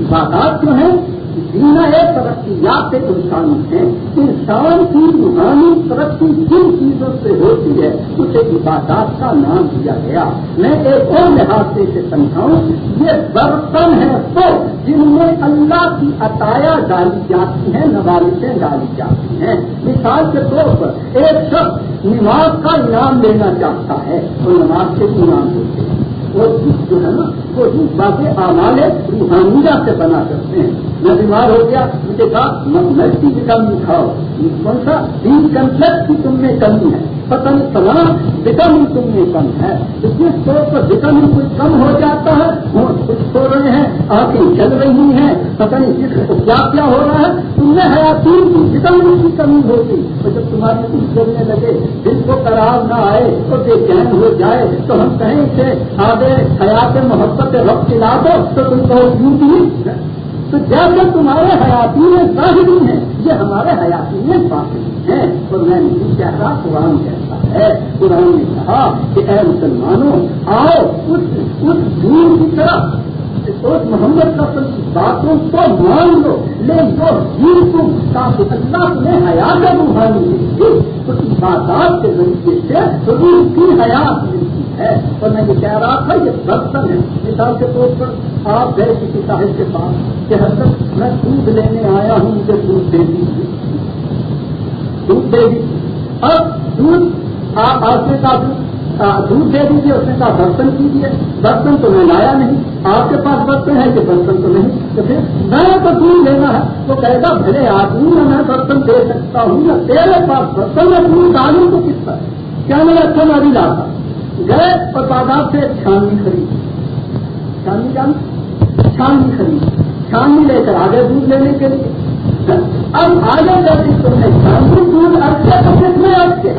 Speaker 1: عبادات جو ہیں جینا ایک ترقیات انسان ہے۔ انسان کی روحانی ترقی جن چیزوں سے ہوتی ہے، اسے عبادات کا نام دیا گیا۔ میں ایک اور لحاظ سے اسے سمجھاؤں، یہ برتن ہے تو جن میں اللہ کی عطایا ڈالی جاتی ہیں، نوازشیں ڈالی جاتی ہیں۔ مثال کے طور پر، ایک شخص نماز کا انعام لینا چاہتا ہے تو نماز کے انعام دیتے ہیں۔ وہ جو ہے نا، وہ باقی آمال روحانیہ سے بنا کرتے ہیں۔ میں بیمار ہو گیا، مجھے کہا مرضی کی کمی کھاؤ۔ کون سا؟ تین کنسپٹ کی تم میں کمی ہے۔ پتہ نہیں تمام وٹامن تم میں کم ہے۔ جس طور پر وٹامن کچھ کم ہو جاتا ہے۔ ہاں، کچھ سو رہے ہیں، آنکھیں چل رہی ہیں۔ پتہ نہیں کو کیا کیا ہو رہا ہے۔ تم میں حیاتین کی وٹامن کی کمی ہوگی۔ تو جب تمہاری کچھ چلنے لگے، دل کو قرار نہ آئے تو بے چین ہو جائے، تو ہم کہیں کہ آگے حیات محبت وقت لا دو تو تم کو یوں بھی تو جیسے تمہارے حیاتی میں ظاہری ہیں، یہ ہمارے حیاتی میں باقی ہیں۔ اور میں نہیں کہہ رہا قرآن کہتا ہے۔ قرآن نے کہا کہ اے مسلمانوں، آؤ اس اس دین کی طرف۔ اس محمد کا باتوں کو مان لو۔ لے جو دین کو تاکہ اللہ تمہیں حیات روحانی ملتی اس عبادات کے ذریعے سے روح کی حیات ملتی ہے اور میں یہ کہہ رہا تھا، یہ برتن ہے۔ مثال کے طور پر آپ گئے کسی صاحب کے پاس کہ حضرت، میں دودھ لینے آیا ہوں، مجھے دودھ دے دیجیے دودھ دے دیجیے اب دودھ آپ آج کا دودھ دودھ دے دیجیے اس نے کہا برتن کیجیے برتن تو میں لایا نہیں۔ آپ کے پاس برتن ہے کہ برتن تو نہیں؟ تو پھر میں تو دودھ لینا ہے۔ کہے گا، بھلے آدمی نہ میں برتن دے سکتا ہوں نہ تیرے پاس برتن میں اپنی تعلیم کو کس طرح کیا میں اچھا نہ لاتا؟ گئے اور بازار سے چھانوی خرید۔ چھانوی جان چھانوی خرید۔ چھانوی لے کر آگے دودھ لینے کے لیے۔ اب آگے جب تم نے چھانوی دودھ اچھے تو کس میں اچھے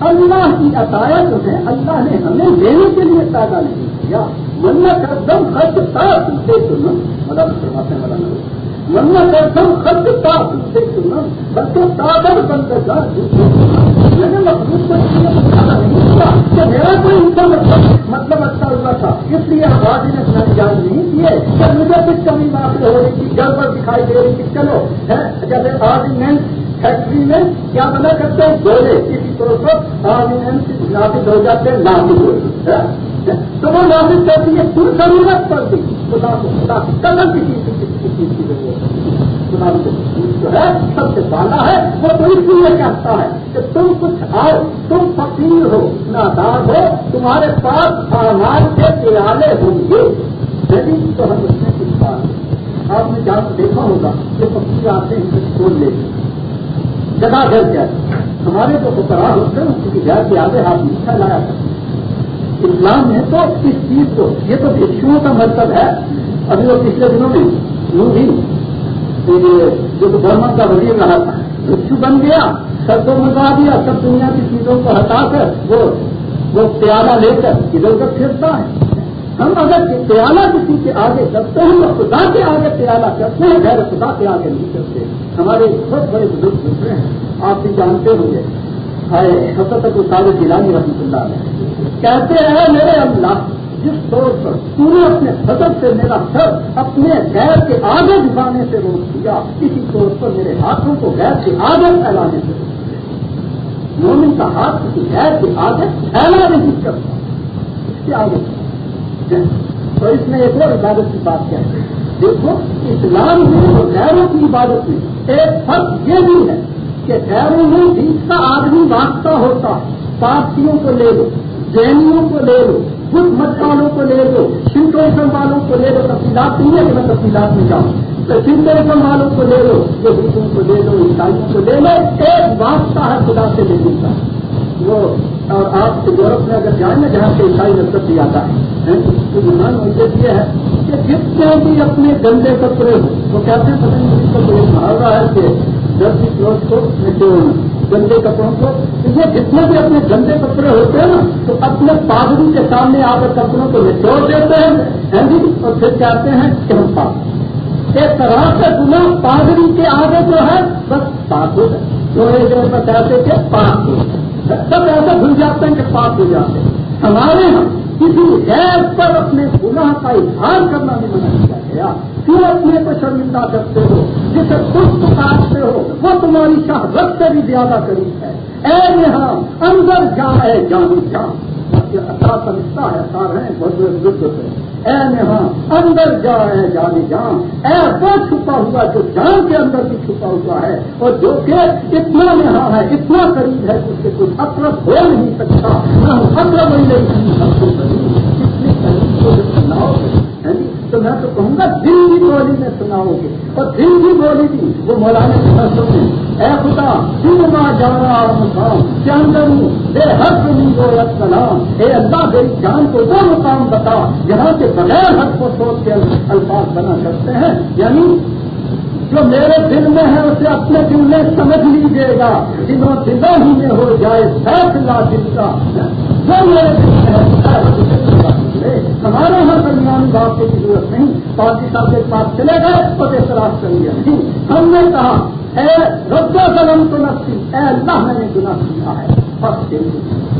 Speaker 1: اللہ کی عطایا ہے۔ اللہ نے ہمیں لینے کے لیے پیدا نہیں کیا۔ منت ایک دم خرچ تھا۔ سے مدد کرواتے والا نہیں منت ایک دم خرچ تھا سے سننا بلکہ تادر بن کر جا میں نے مخلوق کو نہیں کیا کہ میرا کوئی انسان مطلب مطلب اچھا ہوا تھا۔ اس لیے آبادی نے اپنا جان نہیں کیے کہ مجھے کچھ کمی بات ہو رہی تھی گھر پر دکھائی دے رہی تھی۔ چلو جیسے آرڈیننس فیکٹری میں کیا بنا کرتے ہیں؟ گولے۔ کسی طور پر آرڈیننس نافذ ہو جاتے ہیں، نافذ ہو ہے تو وہ نافذ کرتی ہے پوری ضرورت پڑتی۔ خدا کو خدا قدر کسی چیز کی ضرورت خدا جو ہے، سب سے بالا ہے، وہ تو اس لیے کہتا ہے کہ تم کچھ آؤ، تم فقیر ہو، نادار ہو، تمہارے پاس آمار کے پیالے ہوں گے۔ لیکن تو ہم اس میں کچھ بات آپ نے جہاں دیکھا ہوگا کہ فقیر آتے ہیں کھول لیتے جگہ گھر کیا ہمارے جو فکرا ہوتے ہیں اس کی گھر کے آگے ہاتھ میٹھا لایا کرتے اسلام میں تو اس چیز کو، یہ تو بھکشوؤں کا مطلب ہے۔ ابھی وہ پچھلے دنوں میں یوں بھی جو گورنمنٹ کا وزیر رہا تھا بھکشو بن گیا، سب کو منگوا دیا، سب دنیا کی چیزوں کو ہٹا کر، وہ وہ پیالہ لے کر ادھر ادھر پھرتا ہے۔ ہم اگر پیالہ کسی کے آگے کرتے ہیں تو خدا کے آگے پیالہ کرتے ہیں غیر خدا کے آگے نہیں کرتے ہمارے بہت بڑے بزرگ دوسرے ہیں، آپ بھی جانتے ہوں گے۔ حسط سارے دلانی رحمۃ اللہ علیہ۔ کہتے ہیں، میرے اللہ، جس طور پر تو نے اپنے حضرت سے میرا سر اپنے غیر کے آگے جھکانے سے روک دیا، اسی طور پر میرے ہاتھوں کو غیر کے آگے پھیلانے سے روک دیا۔ مومن کا ہاتھ کسی غیر کے آگے پھیلا نہیں کرتا۔ اس کے آگے۔ تو اس میں ایک اور عبادت کی بات کیا ہے دیکھو، اسلام میں اور غیروں کی عبادت میں ایک فرق یہ بھی ہے کہ غیروں میں بیچ کا آدمی واسطہ ہوتا، پارٹیوں کو لے لو جینیوں کو لے لو بدھ مت والوں کو لے لو شنٹوزم والوں کو لے لو، تفصیلات نہیں ہے کہ میں تفصیلات میں جاؤں۔ تو شنٹوزم والوں کو لے لو جو ہندوؤں کو لے لو عیسائیوں کو لے لو، ایک واسطہ ہے خدا سے لے لیتا وہ، اور آپ یورپ میں اگر جائیں نا جہاں سے عیسائی نصرت بھی آتا ہے تو ایمان مجھے یہ ہے کہ جتنے بھی اپنے گندے کپڑے ہو وہ کہتے ہیں، پتہ نہیں کو کوئی محاورہ ہے کہ جب کلوتھ کو گندے کپڑوں کو یہ جتنے بھی اپنے گندے کپڑے ہوتے ہیں نا، تو اپنے پادری کے سامنے آ کر کپڑوں کو نچوڑ دیتے ہیں جی اور پھر کہتے ہیں کہ ہم پاک ایک طرح سے گنا پادری کے آگے جو ہے، بس پاک ہو جائے جو ایک جگہ کہ پاک ہو سب ایسا بھول جاتے ہیں کہ پاک ہو جاتے ہیں ہمارے یہاں کسی غیر پر اپنے گناہ کا اظہار کرنا بھی منع کیا گیا۔ کیوں اپنے کو شرمندہ کرتے ہو، جسے خود پکارتے ہو، وہ تمہاری شہرت سے بھی زیادہ قریب ہے۔ اے یہاں، اندر جا ہے جانی جان اچھا سمجھتا ہے سارے بہت سے اے نہاں اندر جا ہے جانے جان اے وہ چھپا ہوا جو جان کے اندر بھی چھپا ہوا ہے، اور جو کہ اتنا نہا ہے، اتنا قریب ہے کہ اس سے کوئی اطرف ہو نہیں سکتا۔ نہ اطرف نہیں رہی سب کو اتنی قریب کو سناؤ تو میں تو کہوں گا، دل کی بولی میں سناؤ گے اور دل کی بولی بھی، وہ مولانا کے فیصلوں میں اے خدا، دل ماں جانا اور مقام چاندن بے حق نہیں ہو سلام۔ اے اللہ، میری جان کو وہ مقام بتا جہاں سے بغیر حق کو سوچ کے الفاظ بنا کرتے ہیں۔ یعنی جو میرے دل میں ہے، اسے اپنے دل میں سمجھ لیجیے گا۔ جنہوں دلوں ہی میں ہو جائے فیصلہ دل کا۔ جو میرے کی ضرورت نہیں۔ پارٹی صاحب کے پاس چلے گئے تو اعتراض کر لیا۔ نہیں، ہم نے کہا، اے رب سلم تو نفسی اے اللہ میں نے گنا کیا ہے۔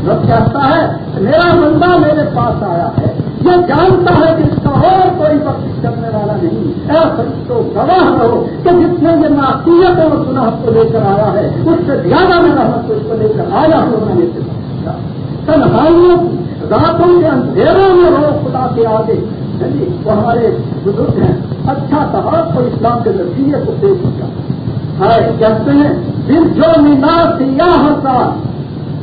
Speaker 1: رب کہتا ہے، میرا بندہ میرے پاس آیا ہے۔ یہ جانتا ہے کہ اس کا اور کوئی وقت کرنے والا نہیں۔ ایسا تو گواہ رہو کہ جس نے یہ ناسیت اور گناہ کو لے کر آیا ہے، اس سے زیادہ میں رحمت کو اس کو لے کر آیا ہوں میں نے تنہائیوں کی، راتوں کے اندھیروں میں رہو خدا کے آگے۔ وہ ہمارے بزرگ ہیں۔ اچھا کہا کو اسلام کے نظریے کو پیش کیا۔ ہے کہتے ہیں پھر جو مینا سیاح ہوتا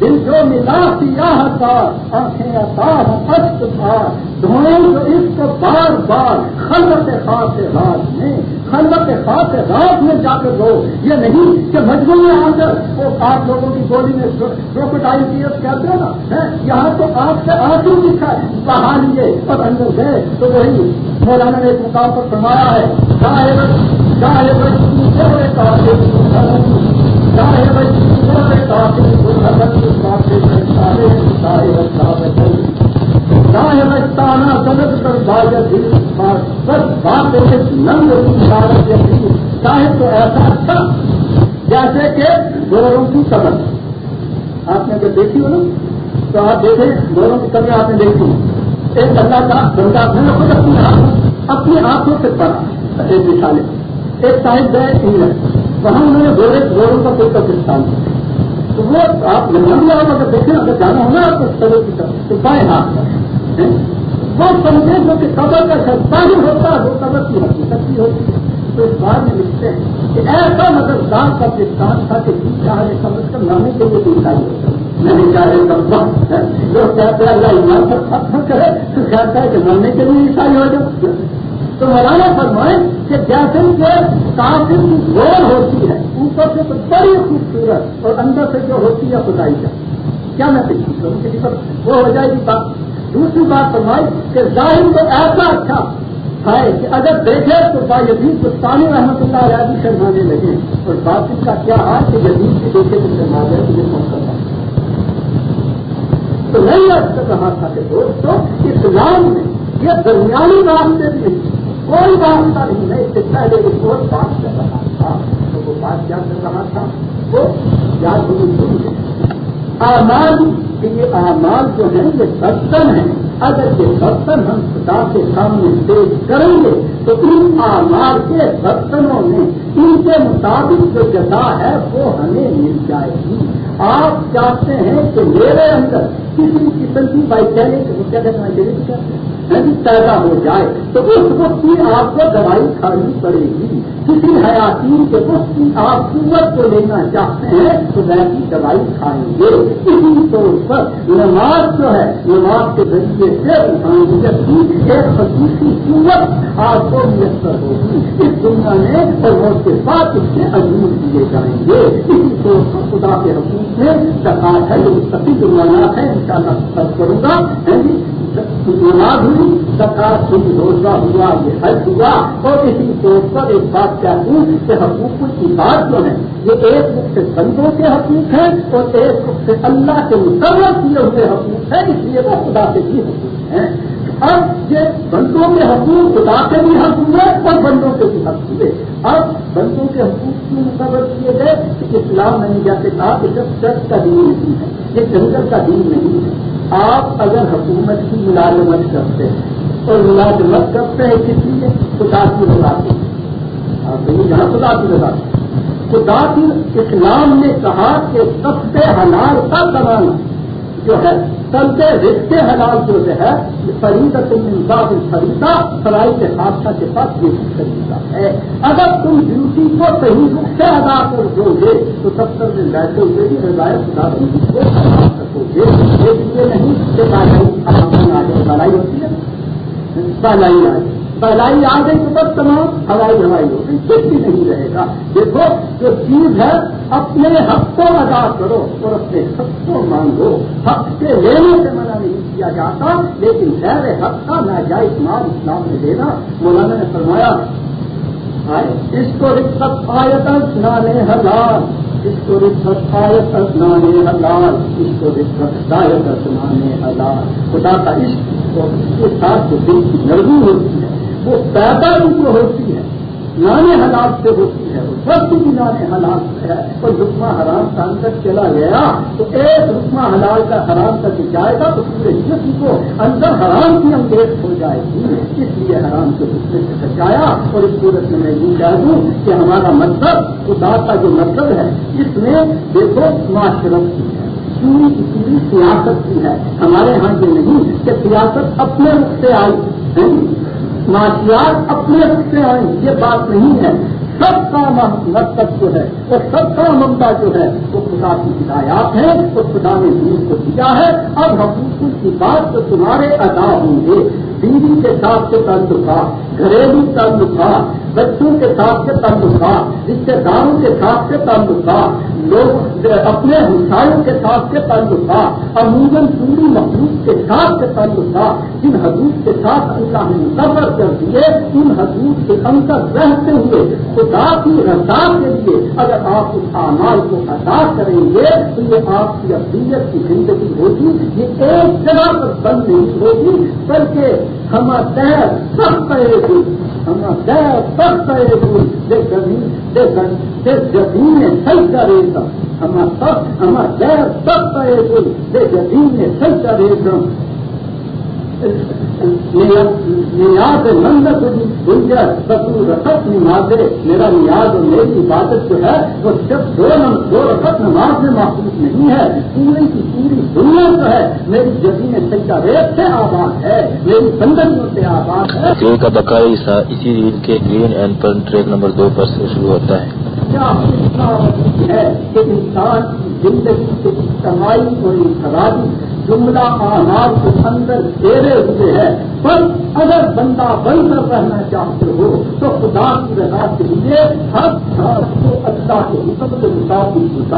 Speaker 1: دل جو ملا سیاہ تھا آنکھیں اتار اشک تھا دھوئیں جو اس کو بار بار خلط خاص رات میں خلوت کے خاص رات میں جا کر رو یہ نہیں کہ مجبور میں آ کر وہ آٹھ لوگوں کی گولی میں کروکوٹائل پیس کہتے ہیں نا یہاں تو آپ سے آنسو دکھا بہا لیے اور اندر گئے تو وہی مولانا نے ایک مقام پر فرمایا ہے چاہے بات نند چاہے تو ایسا تھا جیسے کہ گوروں کی قبر آپ نے اگر دیکھی ہو نا، تو آپ دیکھیں گوروں کی قبر آپ نے دیکھی ایک اللہ کا بندہ ہے خود اپنی آنکھوں سے پڑا ایک مثال ایک صاحب گئے انگلینڈ۔ وہاں انہوں نے گورے گوروں کا کوئی پاکستان تو وہ آپ لندن بھی آؤ اگر دیکھیں اگر جانا ہوگا آپ کو سبر کی طرف تو پائے ہاتھ وہ سمجھے جو کہ قبر کا سستا ہی ہوتا ہے، وہ قبر کی حقیقت بھی ہوتی ہے۔ تو اس بات میں لکھتے ہیں کہ ایسا مطلب دان پاکستان تھا کہ جی چاہے سمجھ کر لانے کے لیے بھی چاہیے ہوتا۔ نہیں چاہے کب وقت جو کہتے ہیں اللہ ایمان پر پتھر کرے تو کہتا ہے کہ مرنے کے لیے عیسائی ہو جائے تو مولانا فرمائے کہ جیسے کہ کافر کی گول ہوتی ہے، اوپر سے تو بڑی خوبصورت اور اندر سے جو ہوتی ہے خدائی کا۔ کیا میں پیچھے کروں کسی پر وہ ہو جائے گی بات؟ دوسری بات فرمائی کہ ظاہر تو ایسا اچھا ہے کہ اگر دیکھے تو با یزید کو سانی رحمت اللہ علیہ بھی شرمانے لگے۔ اور بات کا کیا ہے کہ یزید کی دیکھے تو شرما جائے تجھے کون تو نہیں اب تک رہا تھا کہ دوستوں اسلام میں یہ درمیانی راستے بھی نہیں۔ کوئی راستہ نہیں ہے اس سے پہلے ایک اور بات کر رہا تھا، تو وہ بات کیا کر رہا تھا؟ وہ یاد ہوئی کہ یہ آمال جو ہیں، یہ برتن ہیں۔ اگر یہ برتن ہم خدا کے سامنے پیش کریں گے، تو ان آمال کے برتنوں میں ان کے مطابق جو جگہ ہے، وہ ہمیں مل جائے گی۔ آپ چاہتے ہیں کہ میرے اندر کسی قسم کی بائک وہ کیا کہنا چاہیے پیدا ہو جائے تو اس وقت کی آپ کو دوائی کھانی پڑے گی۔ کسی حیاتی کے وقت کی آپ قوت کو لینا چاہتے ہیں تو ویسی دوائی کھائیں گے۔ اسی طور پر نماز جو ہے، نماز کے ذریعے سے کی ایک خصوصی قوت آپ کو میسر ہوگی۔ اس دنیا میں اور وہ کے ساتھ اس کے عجیب دیے جائیں گے۔ اسی طور پر خدا کے حقوق میں سکاٹ ہے جو سبھی دنیا ہے ان شاء اللہ کروں گا ہاں جی۔ نماز ہوئی سرکار کی روزہ ہوا یہ حج ہوا اور اسی طور پر ایک بات کیا ہوں کہ حقوق کی بات جو ہے یہ ایک رخ سے بندوں کے حقوق ہیں اور ایک رخ سے اللہ کے مقرر کیے ہوئے حقوق ہیں، اس لیے وہ خدا سے بھی حقوق ہیں۔ اب یہ بندوں کے حقوق خدا کے بھی حق ہوئے اور بندوں کے بھی حق ہوئے۔ اب بندوں کے حقوق کیوں مقرر کیے گئے؟ کہ اسلام نے جیسے کہا کہ جب چرچ کا دین نہیں ہے، یہ جنگل کا دین نہیں ہے۔ آپ اگر حکومت کی ملازمت کرتے ہیں اور ملازمت کرتے ہیں کس لیے؟ خدا کی رضا کی آپ جہاں خدا کی رضا۔ خدا کی اسلام نے کہا کہ سب سے حلال کا کمانا جو ہے، سب سے رشتے حلال جو ہے خریدا تم انصاف خریدا فرائی کے حادثہ کے ساتھ یہ خریدا ہے۔ اگر تم ڈیوٹی کو صحیح روپ سے ادا کر دو گے، تو سب تک بیٹھے ہوئے بھی روایت خدا کو ادا سکو گے۔ ایک یہ نہیں کہ بڑائی ہوتی ہے بڑائی آئی پہلائی آ گئی تو تمام ہوائی ہوائی ہو گئی کچھ بھی نہیں رہے گا۔ دیکھو، جو چیز ہے، اپنے حق کو ادا کرو اور اپنے حق کو مانگو۔ حق کے لینے سے منع نہیں کیا جاتا، لیکن غیر حق کا ناجائز مال اسلام میں دینا۔ مولانا نے فرمایا اس کو رخت آیت نانے حلال اس کو رخت آیت نانے حلال اس کو رخت آیت نانے حلال خدا کا عشق اور اس کے ساتھ جو دل کی نرمی ہوتی ہے وہ پیدا ان کو ہوتی ہے لانے حالات سے ہوتی ہے، وہ سب بھی لانے حالات سے ہے۔ اور رکما حرام کا اندر چلا گیا، تو ایک رکما حلال کا حرام تک جائے گا، تو پورے جسم کو اندر حرام کی انگیز ہو جائے گی۔ اس لیے حرام کے رستے سے سچایا اور اس صورت میں میں یہ کہہ دوں کہ ہمارا مطلب خدا کا جو مطلب ہے، اس میں دیکھو معاشرت کی ہے۔ پوری کی پوری سیاست کی ہے۔ ہمارے یہاں یہ نہیں کہ سیاست اپنے رخ سے آئی معاشیات اپنے سے آئیں یہ بات نہیں ہے سب کا مقصد جو ہے اور سب کا ممتا جو ہے وہ خدا کی ہدایات ہیں وہ خدا نے دین کو دیا ہے اب حقوق کی بات تو تمہارے ادا ہوں گے بیوی کے ساتھ کے تعلقات گھریلو تعلقات بچوں کے ساتھ کے تعلقات رشتے داروں کے ساتھ کے تعلقات لوگ اپنے ہمسایوں کے ساتھ کے تعلقات عموماً پوری مخلوق کے ساتھ کے تعلقات جن حدود کے ساتھ اللہ نے سفر کر دیے، ان حدود کے اندر رہتے ہوئے، خدا کی رضا کے لیے اگر آپ اس اعمال کو ادا کریں گے، تو یہ آپ کی اقلیت کی زندگی ہوگی، یہ ایک جگہ پر بند نہیں ہوگی، بلکہ ہم دیر سب کرے گی ہم دیر سب کرے گی زمین صحیح کرے گا۔ ہم سب، ہم دیر سب کرے گی زمین صحیح کرے گا۔ نیاز منت گنجر سسو رقط نمازے میرا نیاز اور میری عبادت جو ہے وہ صرف دو دو رقط نماز میں محفوظ نہیں ہے پوری کی پوری دنیا جو ہے میری جبین سچا ریت سے آباد ہے میری بندنوں سے آباد ہے دل
Speaker 2: کا بقایا اسی کے گرین اینڈ پر ٹریک نمبر دو پر سے شروع ہوتا ہے۔
Speaker 1: کیا ہے کہ انسان زندگی کے اجتماعی اور انفرادی جملہ آنار کے اندر گھیرے ہوئے ہیں۔ پر اگر بندہ بن کر رہنا چاہتے ہو، تو خدا کی رضا کے لیے ہر کو اللہ کے حکم کے مطابق